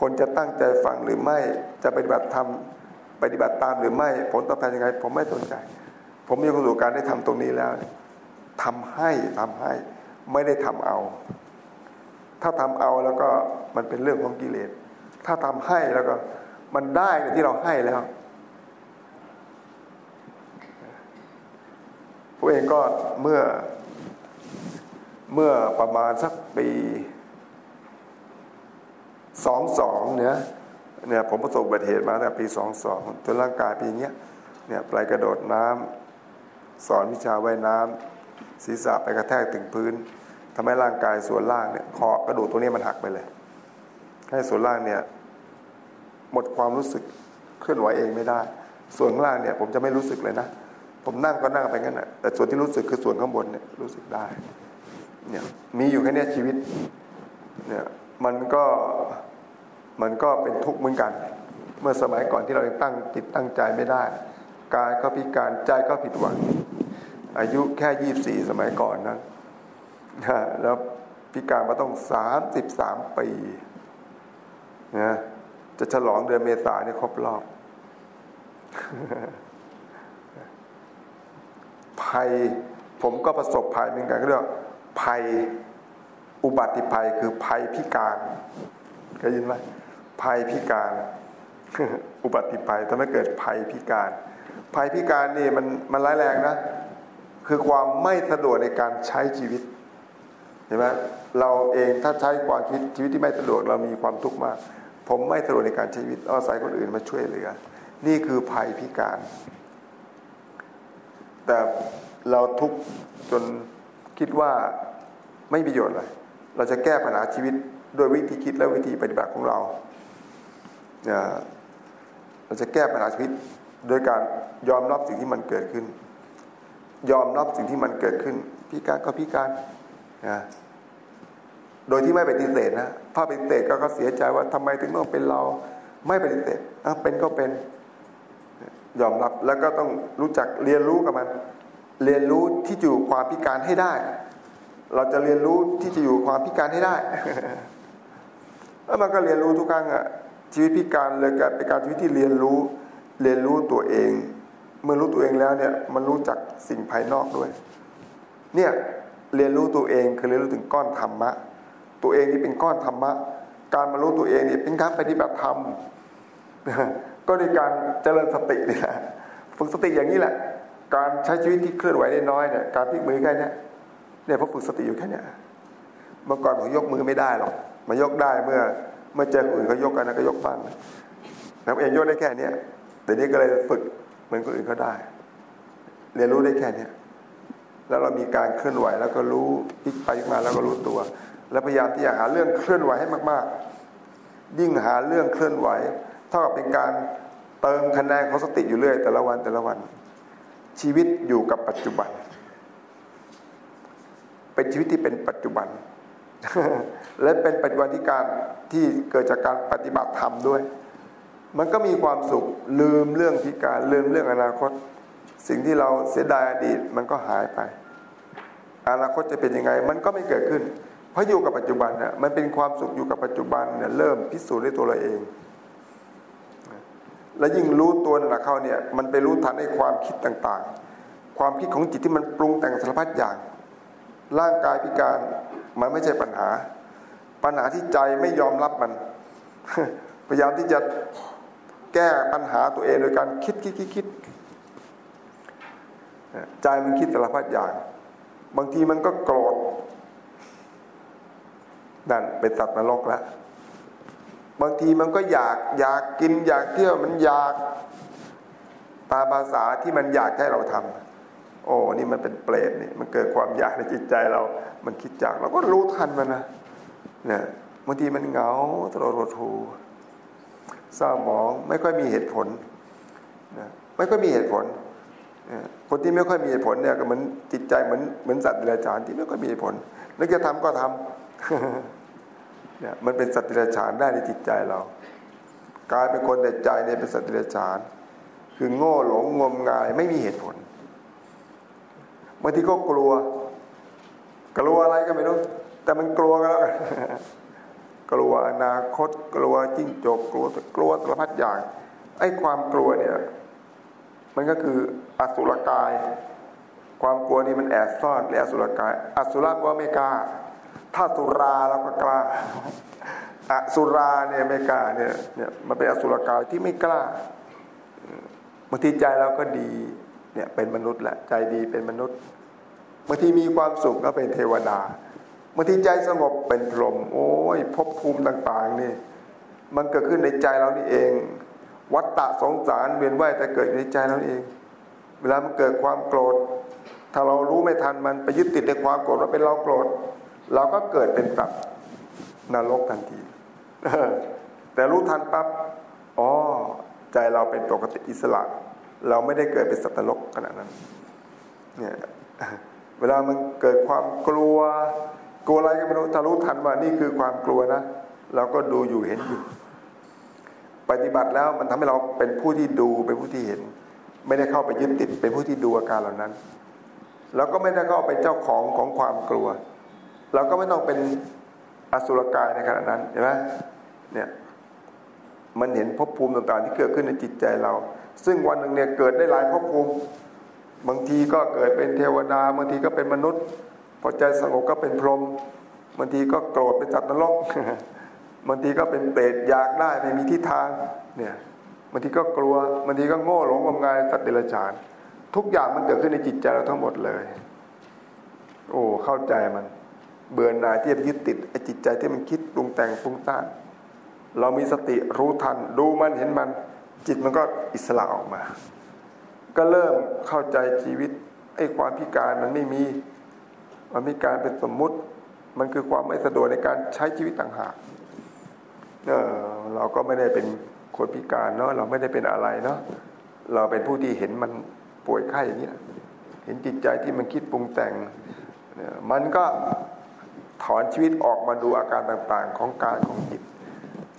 คนจะตั้งใจฟังหรือไม่จะปฏิบัติทำปฏิบัติตามหรือไม่ผลตอบแทนยังไง ผมไม่สนใจ ผมมีความสุขการได้ทำตรงนี้แล้วทำให้ทำให้ไม่ได้ทำเอา ถ้าทำเอาแล้วก็มันเป็นเรื่องของกิเลสถ้าทำให้แล้วก็มันได้ที่เราให้แล้ว ผู้เองก็เมื่อเมื่อประมาณสักปีสองสองเนี่ยเนี่ยผมประสบอุบัติเหตุมาตั้งแต่ปีสองสองจนร่างกายปีนี้ยเนี่ยไปกระโดดน้ำสอนวิชาว่ายน้ำศีรษะไปกระแทกถึงพื้นทำให้ร่างกายส่วนล่างเนี่ยคอกระดูกตรงนี้มันหักไปเลย ให้ส่วนล่างเนี่ยหมดความรู้สึกเคลื่อนไหวเองไม่ได้ ส่วนล่างเนี่ยผมจะไม่รู้สึกเลยนะ ผมนั่งก็นั่งไปงั้นแหะแต่ส่วนที่รู้สึกคือส่วนข้างบนเนี่ยรู้สึกได้ เนี่ยมีอยู่แค่นี้ชีวิต เนี่ยมันก็มันก็เป็นทุกข์เหมือนกัน เมื่อสมัยก่อนที่เราตั้งจิตตั้งใจไม่ได้ กายก็พิการใจก็ผิดหวัง อายุแค่ยี่บสี่สมัยก่อนนั้นแล้วพิการมาต้องสามสิบสามปีนะจะฉลองเดือนเมษาเนี่ยครบรอบ ภัย ผมก็ประสบภัยเหมือนกันเรียกภัยอุบัติภัยคือภัยพิการเคยยินไหมภัยพิการ อุบัติภัยทำให้เกิดภัยพิการ ภัยพิการนี่มันมันร้ายแรงนะ คือความไม่สะดวกในการใช้ชีวิตเห็นไหมเราเองถ้าใช้ความชีวิตชีวิตที่ไม่สะดวกเรามีความทุกข์มาก ผมไม่สะดวกในการใช้ชีวิตอาศัยคนอื่นมาช่วยเหลือ นี่คือภัยพิการ แต่เราทุกข์จนคิดว่าไม่ประโยชน์เลย เราจะแก้ปัญหาชีวิตด้วยวิธีคิดและวิธีปฏิบัติของเราเราจะแก้ปัญหาชีวิตโดยการยอมรับสิ่งที่มันเกิดขึ้น ยอมรับสิ่งที่มันเกิดขึ้นพิการก็พิการนะโดยที่ไม่ปฏิเสธนะถ้าปฏิเสธก็เสียใจว่าทำไมถึงต้องเป็นเราไม่ปฏิเสธเป็นก็เป็น ยอมรับแล้วก็ต้องรู้จักเรียนรู้กับมัน เรียนรู้ที่จะอยู่ความพิการให้ได้ เราจะเรียนรู้ที่จะอยู่ความพิการให้ได้ แล้วมันก็เรียนรู้ทุกครั้งอะชีวิตพิการเลยกลายเป็นการชีวิตที่เรียนรู้เรียนรู้ตัวเอง เมื่อรู้ตัวเองแล้วเนี่ยมันรู้จักสิ่งภายนอกด้วย เนี่ยเรียนรู้ตัวเองคือเรียนรู้ถึงก้อนธรรมะ ตัวเองนี่เป็นก้อนธรรมะ การมารู้ตัวเองนี่เป็นการปฏิบัติธรรม ก็ในการเจริญสตินี่แหละฝึกสติอย่างนี้แหละ การใช้ชีวิตที่เคลื่อนไหวได้น้อยเนี่ยการพลิกมือแค่นี้เนี่ยพอฝึกสติอยู่แค่นี้เมื่อก่อนผมยกมือไม่ได้หรอกมายกได้เมื่อเมื่อเจอคนอื่นเขายกกันนะก็ยกบ้างแล้วเองยกได้แค่เนี้ยแต่นี้ก็เลยฝึกเหมือนคนอื่นเขาได้ เรียนรู้ได้แค่เนี้ยแล้วเรามีการเคลื่อนไหวแล้วก็รู้พลิกไปมาแล้วก็รู้ตัว แล้วพยายามที่จะหาเรื่องเคลื่อนไหวให้มาก ๆ ยิ่งหาเรื่องเคลื่อนไหว เท่ากับเป็นการเติมคะแนนของสติอยู่เรื่อยแต่ละวันแต่ละวัน ชีวิตอยู่กับปัจจุบัน เป็นชีวิตที่เป็นปัจจุบัน และเป็นปัจจุบันที่การที่เกิดจากการปฏิบัติธรรมด้วย มันก็มีความสุขลืมเรื่องพิการลืมเรื่องอนาคต สิ่งที่เราเสียดายอดีตมันก็หายไป อนาคตจะเป็นยังไงมันก็ไม่เกิดขึ้น เพราะอยู่กับปัจจุบันเนี่ยมันเป็นความสุขอยู่กับปัจจุบันเนี่ยเริ่มพิสูจน์ด้วยตัวเราเอง และยิ่งรู้ตัวนั่นแหละเข้าเนี่ยมันไปรู้ทันในความคิดต่างๆ ความคิดของจิตที่มันปรุงแต่งสารพัดอย่าง ร่างกายพิการมันไม่ใช่ปัญหา ปัญหาที่ใจไม่ยอมรับมัน พยายามที่จะแก้ปัญหาตัวเองโดยการคิดคิดคิดคิดใจมันคิดสารพัดอย่าง บางทีมันก็โกรธนั่นเป็นสัตว์นรกแล้ว บางทีมันก็อยากอยากกินอยากเที่ยวมันอยากตาภาษาที่มันอยากให้เราทำโอ้นี่มันเป็นเปรตนี่มันเกิดความอยากในจิตใจเรา มันคิดจากเราก็รู้ทันมันนะเนี่ยบางทีมันเหงาตลอดรทูเศร้าหมองไม่ค่อยมีเหตุผลนะไม่ค่อยมีเหตุผลคนที่ไม่ค่อยมีเหตุผลเนี่ยก็เหมือนจิตใจเหมือนเหมือนสัตว์เดรัจฉานที่ไม่ค่อยมีเหตุผลนึกจะทำก็ทำ เนี่ยมันเป็นสัตว์เดรัจฉานได้ในจิตใจเรา กลายเป็นคนแต่ใจเนี่ยเป็นสัตว์เดรัจฉาน คือโง่หลงงมงายไม่มีเหตุผลบางทีก็กลัว กลัวอะไรก็ไม่รู้ แต่มันกลัวกันแล้วกลัวอนาคต กลัวจิ้งจกกลัวกลัวสารพัดอย่างไอ้ความกลัวเนี่ย มันก็คืออสุรกาย ความกลัวนี่มันแอบซ่อนในอสุรกาย อสุรก็ไม่กล้า ถ้าสุราเราก็กล้าอสุราเนี่ยไม่กล้าเนี่ยเนี่ยมันเป็นอสุรกายที่ไม่กล้าบางทีใจเราก็ดีเนี่ยเป็นมนุษย์แหละใจดีเป็นมนุษย์บางทีมีความสุขก็เป็นเทวดาบางทีใจสงบเป็นพรหมโอ้ยภพภูมิต่างๆนี่มันเกิดขึ้นในใจเรานี่เอง วัฏฏะสงสารเวียนว่ายแต่เกิดในใจเราเอง เวลามันเกิดความโกรธ ถ้าเรารู้ไม่ทันมันไปยึดติดในความโกรธว่าเป็นเราโกรธ เราก็เกิดเป็นตับนรกทันทีแต่รู้ทันปั๊บอ๋อใจเราเป็นปกติอิสระ เราไม่ได้เกิดเป็นสัตว์นรกขนาดนั้น เนี่ยเวลามันเกิดความกลัว กลัวอะไรก็ไม่รู้ถ้ารู้ทันว่านี่คือความกลัวนะเราก็ดูอยู่เห็นอยู่ ปฏิบัติแล้วมันทำให้เราเป็นผู้ที่ดูเป็นผู้ที่เห็น ไม่ได้เข้าไปยึดติดเป็นผู้ที่ดูอาการเหล่านั้นเราก็ไม่ได้เข้าเป็นเจ้าของของความกลัว เราก็ไม่ต้องเป็นอสุรกายในขณะนั้นเห็นไหมเนี่ยมันเห็นภพภูมิต่างๆ ที่เกิดขึ้นในจิตใจเรา ซึ่งวันหนึ่งเนี่ยเกิดได้หลายภพภูมิ บางทีก็เกิดเป็นเทวดาบางทีก็เป็นมนุษย์ พอใจสงบก็เป็นพรหมบางทีก็โกรธเป็นจัตว์นรกบางทีก็เป็นเปรตอยากได้ไม่มีที่ทางเนี่ยบางทีก็กลัวบางทีก็โง่หลงงมงายสัตว์เดรัจฉาน ทุกอย่างมันเกิดขึ้นในจิตใจเราทั้งหมดเลย โอ้เข้าใจมัน เบื่อหน่ายที่จะยึดติดไอ้จิตใจที่มันคิดปรุงแต่งฟุ้งซ่านเรามีสติรู้ทัน ดูมันเห็นมัน จิตมันก็อิสระออกมา ก็เริ่มเข้าใจชีวิตไอ้ความพิการมันไม่มีมันมีการเป็นสมมุติ มันคือความไม่สะดวกในการใช้ชีวิตต่างหากเออเราก็ไม่ได้เป็นคนพิการเนาะเราไม่ได้เป็นอะไรเนาะเราเป็นผู้ที่เห็นมันป่วยไข้อย่างเนี้ยเห็นจิตใจที่มันคิดปรุงแต่งมันก็ ถอนชีวิตออกมาดูอาการต่างๆ ของกายของจิต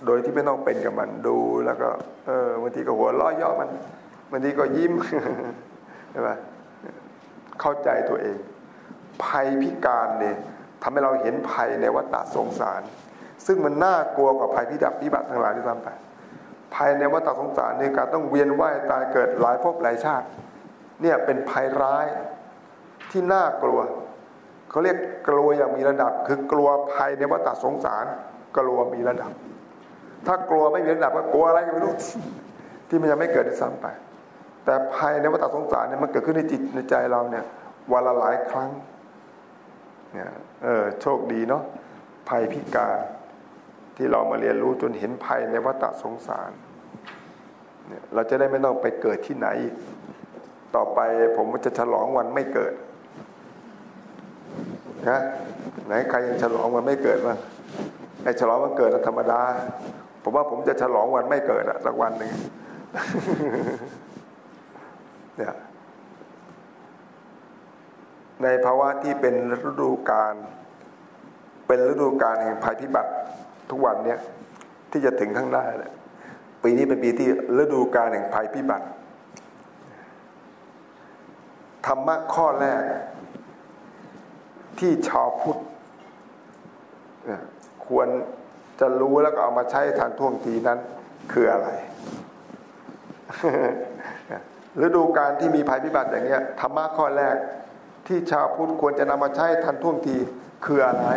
โดยที่ไม่ต้องเป็นกับมันดูแล้วก็เออบางทีก็หัวล้อย่อมันบางทีก็ยิ้มใช่ไหมเข้าใจตัวเอง ภัยพิการเนี่ยทำให้เราเห็นภัยในวัฏสงสาร ซึ่งมันน่ากลัวกว่าภัยพิดับพิบัติทั้งหลายที่ทำไปภัยในวัฏสงสารในการต้องเวียนว่ายตายเกิดหลายภพหลายชาติ เนี่ยเป็นภัยร้ายที่น่ากลัว เขาเรียกกลัวอย่างมีระดับ คือกลัวภัยในวัฏสงสาร กลัวมีระดับ ถ้ากลัวไม่มีระดับก็กลัวอะไรก็ไม่รู้ที่มันยังไม่เกิดซ้ำไป แต่ภายในวัฏสงสารเนี่ยมันเกิดขึ้นในจิตในใจเราเนี่ยวันละหลายครั้งเนี่ยเออโชคดีเนาะภัยพิการที่เรามาเรียนรู้จนเห็นภัยในวัฏสงสารเนี่ยเราจะได้ไม่ต้องไปเกิดที่ไหน ต่อไปผมจะฉลองวันไม่เกิด นะไหนใครยังฉลองวันไม่เกิดบ้างไอ้ฉลองวันเกิดธรรมดา ผมว่าผมจะฉลองวันไม่เกิดอะสักวันหนึ่งเนี่ยในภาวะที่เป็นฤดูกาลเป็นฤดูกาลแห่งภัยพิบัติทุกวันเนี้ยที่จะถึงข้างหน้าแหละปีนี้เป็นปีที่ฤดูกาลแห่งภัยพิบัติธรรมะข้อแรก ที่ชาวพุทธควรจะรู้แล้วก็เอามาใช้ทันท่วงทีนั้นคืออะไรฤดูการที่มีภัยพิบัติอย่างเนี้ยธรรมะข้อแรกที่ชาวพุทธควรจะนำมาใช้ทันท่วงทีคืออะไร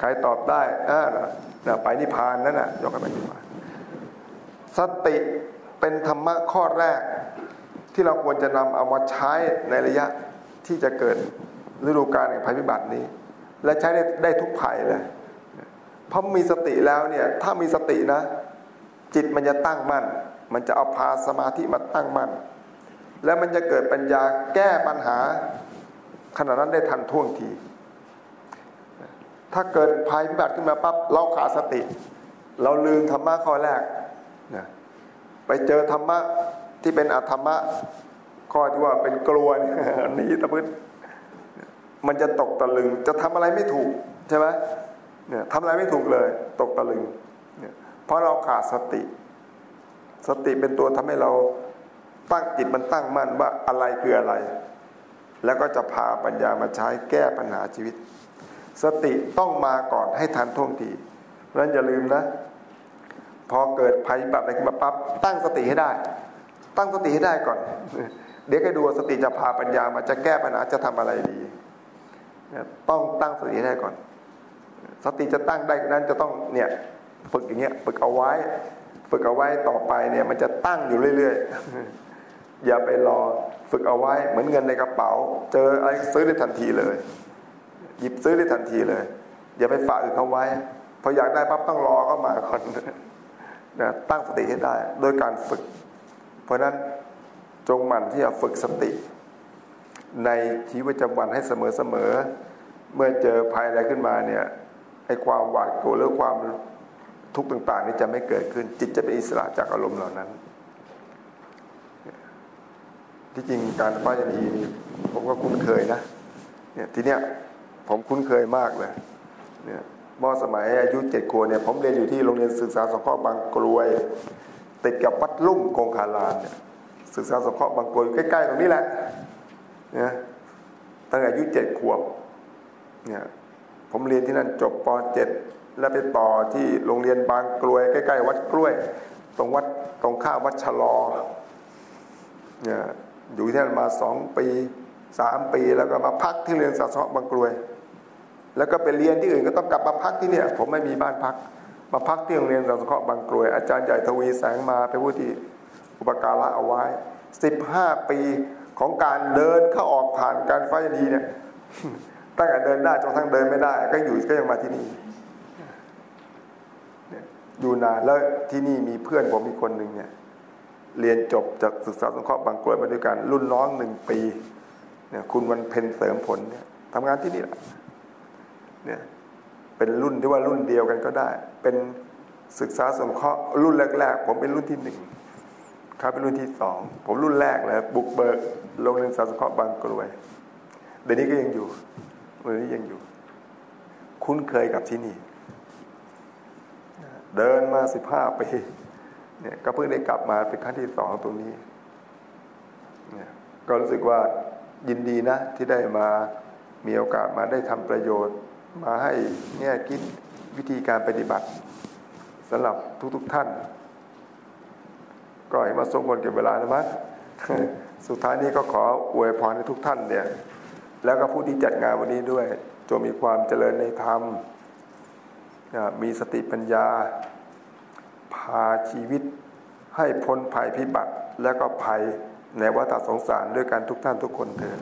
ใครตอบได้ไปนิพพานนั่นน่ะยกให้ไปนิพพานสติเป็นธรรมะข้อแรก ที่เราควรจะนำเอามาใช้ในระยะ ที่จะเกิดฤดูกาลแห่งภัยพิบัตินี้ และใช้ได้ได้ทุกภัยเลยเพราะมีสติแล้วเนี่ยถ้ามีสตินะ จิตมันจะตั้งมั่น มันจะเอาพาสมาธิมาตั้งมั่น แล้วมันจะเกิดปัญญาแก้ปัญหาขณะนั้นได้ทันท่วงที ถ้าเกิดภัยพิบัติขึ้นมาปั๊บเราขาดสติ เราลืมธรรมะข้อแรกนะไปเจอธรรมะที่เป็นอธรรมะ ข้อที่ว่าเป็นกลัวนหนีตะพื้นมันจะตกตะลึง จะทำอะไรไม่ถูกใช่ไหมเนี่ยทำอะไรไม่ถูกเลย ตกตะลึงเนี่ยเพราะเราขาดสติ สติเป็นตัวทำให้เราตั้งจิตมันตั้งมั่นว่าอะไรคืออะไร แล้วก็จะพาปัญญามาใช้แก้ปัญหาชีวิต สติต้องมาก่อนให้ทันท่วงทีเพราะฉะนั้นอย่าลืมนะ พอเกิดภัยแบบอะไรขึ้นมาปั๊บตั้งสติให้ได้ ตั้งสติให้ได้ก่อน เดี๋ยวให้ดูสติจะพาปัญญามาจะแก้ปัญหาจะทำอะไรดีต้องตั้งสติได้ก่อน สติจะตั้งได้นั้นจะต้องเนี่ยฝึกอย่างเงี้ยฝึกเอาไว้ ฝึกเอาไว้ต่อไปเนี่ยมันจะตั้งอยู่เรื่อยๆ อย่าไปรอฝึกเอาไว้เหมือนเงินในกระเป๋า เจออะไรซื้อได้ทันทีเลย หยิบซื้อได้ทันทีเลย อย่าไปฝากอื่นเขาไว้พออยากได้ปั๊บต้องรอเข้ามาก่อนนะตั้งสติให้ได้ โดยการฝึก เพราะนั้น จงหมั่นที่จะฝึกสติ ในชีวิตประจำวันให้เสมอๆเมื่อเจอภัยอะไรขึ้นมาเนี่ยไอ้ความหวาดกลัวหรือความทุกข์ต่างๆ นี่จะไม่เกิดขึ้น จิตจะเป็นอิสระจากอารมณ์เหล่านั้น ที่จริงการป้ายนีนี่ผมก็คุ้นเคยนะเนี่ยทีเนี้ยผมคุ้นเคยมากเลยเนี่ยเมื่อสมัยอายุเจ็ดขวบเนี่ยผมเรียนอยู่ที่โรงเรียนศึกษาสงเคราะห์บางกรวย ติดกับวัดลุ่มกงคารานเนี่ย ศึกษาสงเคราะห์บางกรวยใกล้ ๆ ตรงนี้แหละเนี่ยตั้งแต่อายุเจ็ดขวบเนี่ยผมเรียนที่นั่นจบป .7 แล้วไปต่อที่โรงเรียนบางกลวยใกล้ ๆ วัดกล้วย ตรงวัดตรงข้าววัดชะลอเนี่ยอยู่ที่นั่นมาสองปีสามปีแล้วก็มาพักที่เรียนศาสนาบางกลวย แล้วก็ไปเรียนที่อื่นก็ต้องกลับมาพักที่เนี่ย ผมไม่มีบ้านพัก มาพักที่โรงเรียนศาสนาบางกลวย อาจารย์ใหญ่ทวีแสงมาไปผู้ที่ อุปการะเอาไว้สิบห้าปีของการเดินเข้าออกผ่านการไฟดีเนี่ยตั้งแต่เดินได้จนทั้งเดินไม่ได้ ก็อยู่ก็ยังมาที่นี่อยู่นานแล้วที่นี่มีเพื่อนผมมีคนหนึ่งเนี่ยเรียนจบจากศึกษาสงเคราะห์บางกล้วยมาด้วยกัน รุ่นน้องหนึ่งปีเนี่ยคุณวันเพ็ญเสริมผลเนี่ยทำงานที่นี่แหละเนี่ยเป็นรุ่นที่ว่ารุ่นเดียวกันก็ได้ เป็นศึกษาสงเคราะห์รุ่นแรก ๆ ผมเป็นรุ่นที่หนึ่ง ครับเป็นรุ่นที่สองผมรุ่นแรกเลยบุกเบิกโรงเรียนศึกษาสเคราะห์บางกลวยเดี๋ยวนี้ก็ยังอยู่เดี๋ยวนี้ยังอยู่ คุ้นเคยกับที่นี่ เดินมาสิบห้าปีเนี่ยก็เพิ่งได้กลับมาเป็นครั้งที่สองตรงนี้เนี่ยก็รู้สึกว่ายินดีนะ ที่ได้มามีโอกาสมาได้ทำประโยชน์ มาให้แง่ยคิดวิธีการปฏิบัติสำหรับทุกๆทท่าน ก็ให้มาสมควรเก็บเวลาแล้วมั้ยสุดท้ายนี้ก็ขออวยพรให้ทุกท่านเนี่ย แล้วก็ผู้ที่จัดงานวันนี้ด้วยจงมีความเจริญในธรรม มีสติปัญญา พาชีวิตให้พ้นภัยพิบัติ และก็ภัยในวัฏสงสารด้วยกันทุกท่านทุกคนเถิด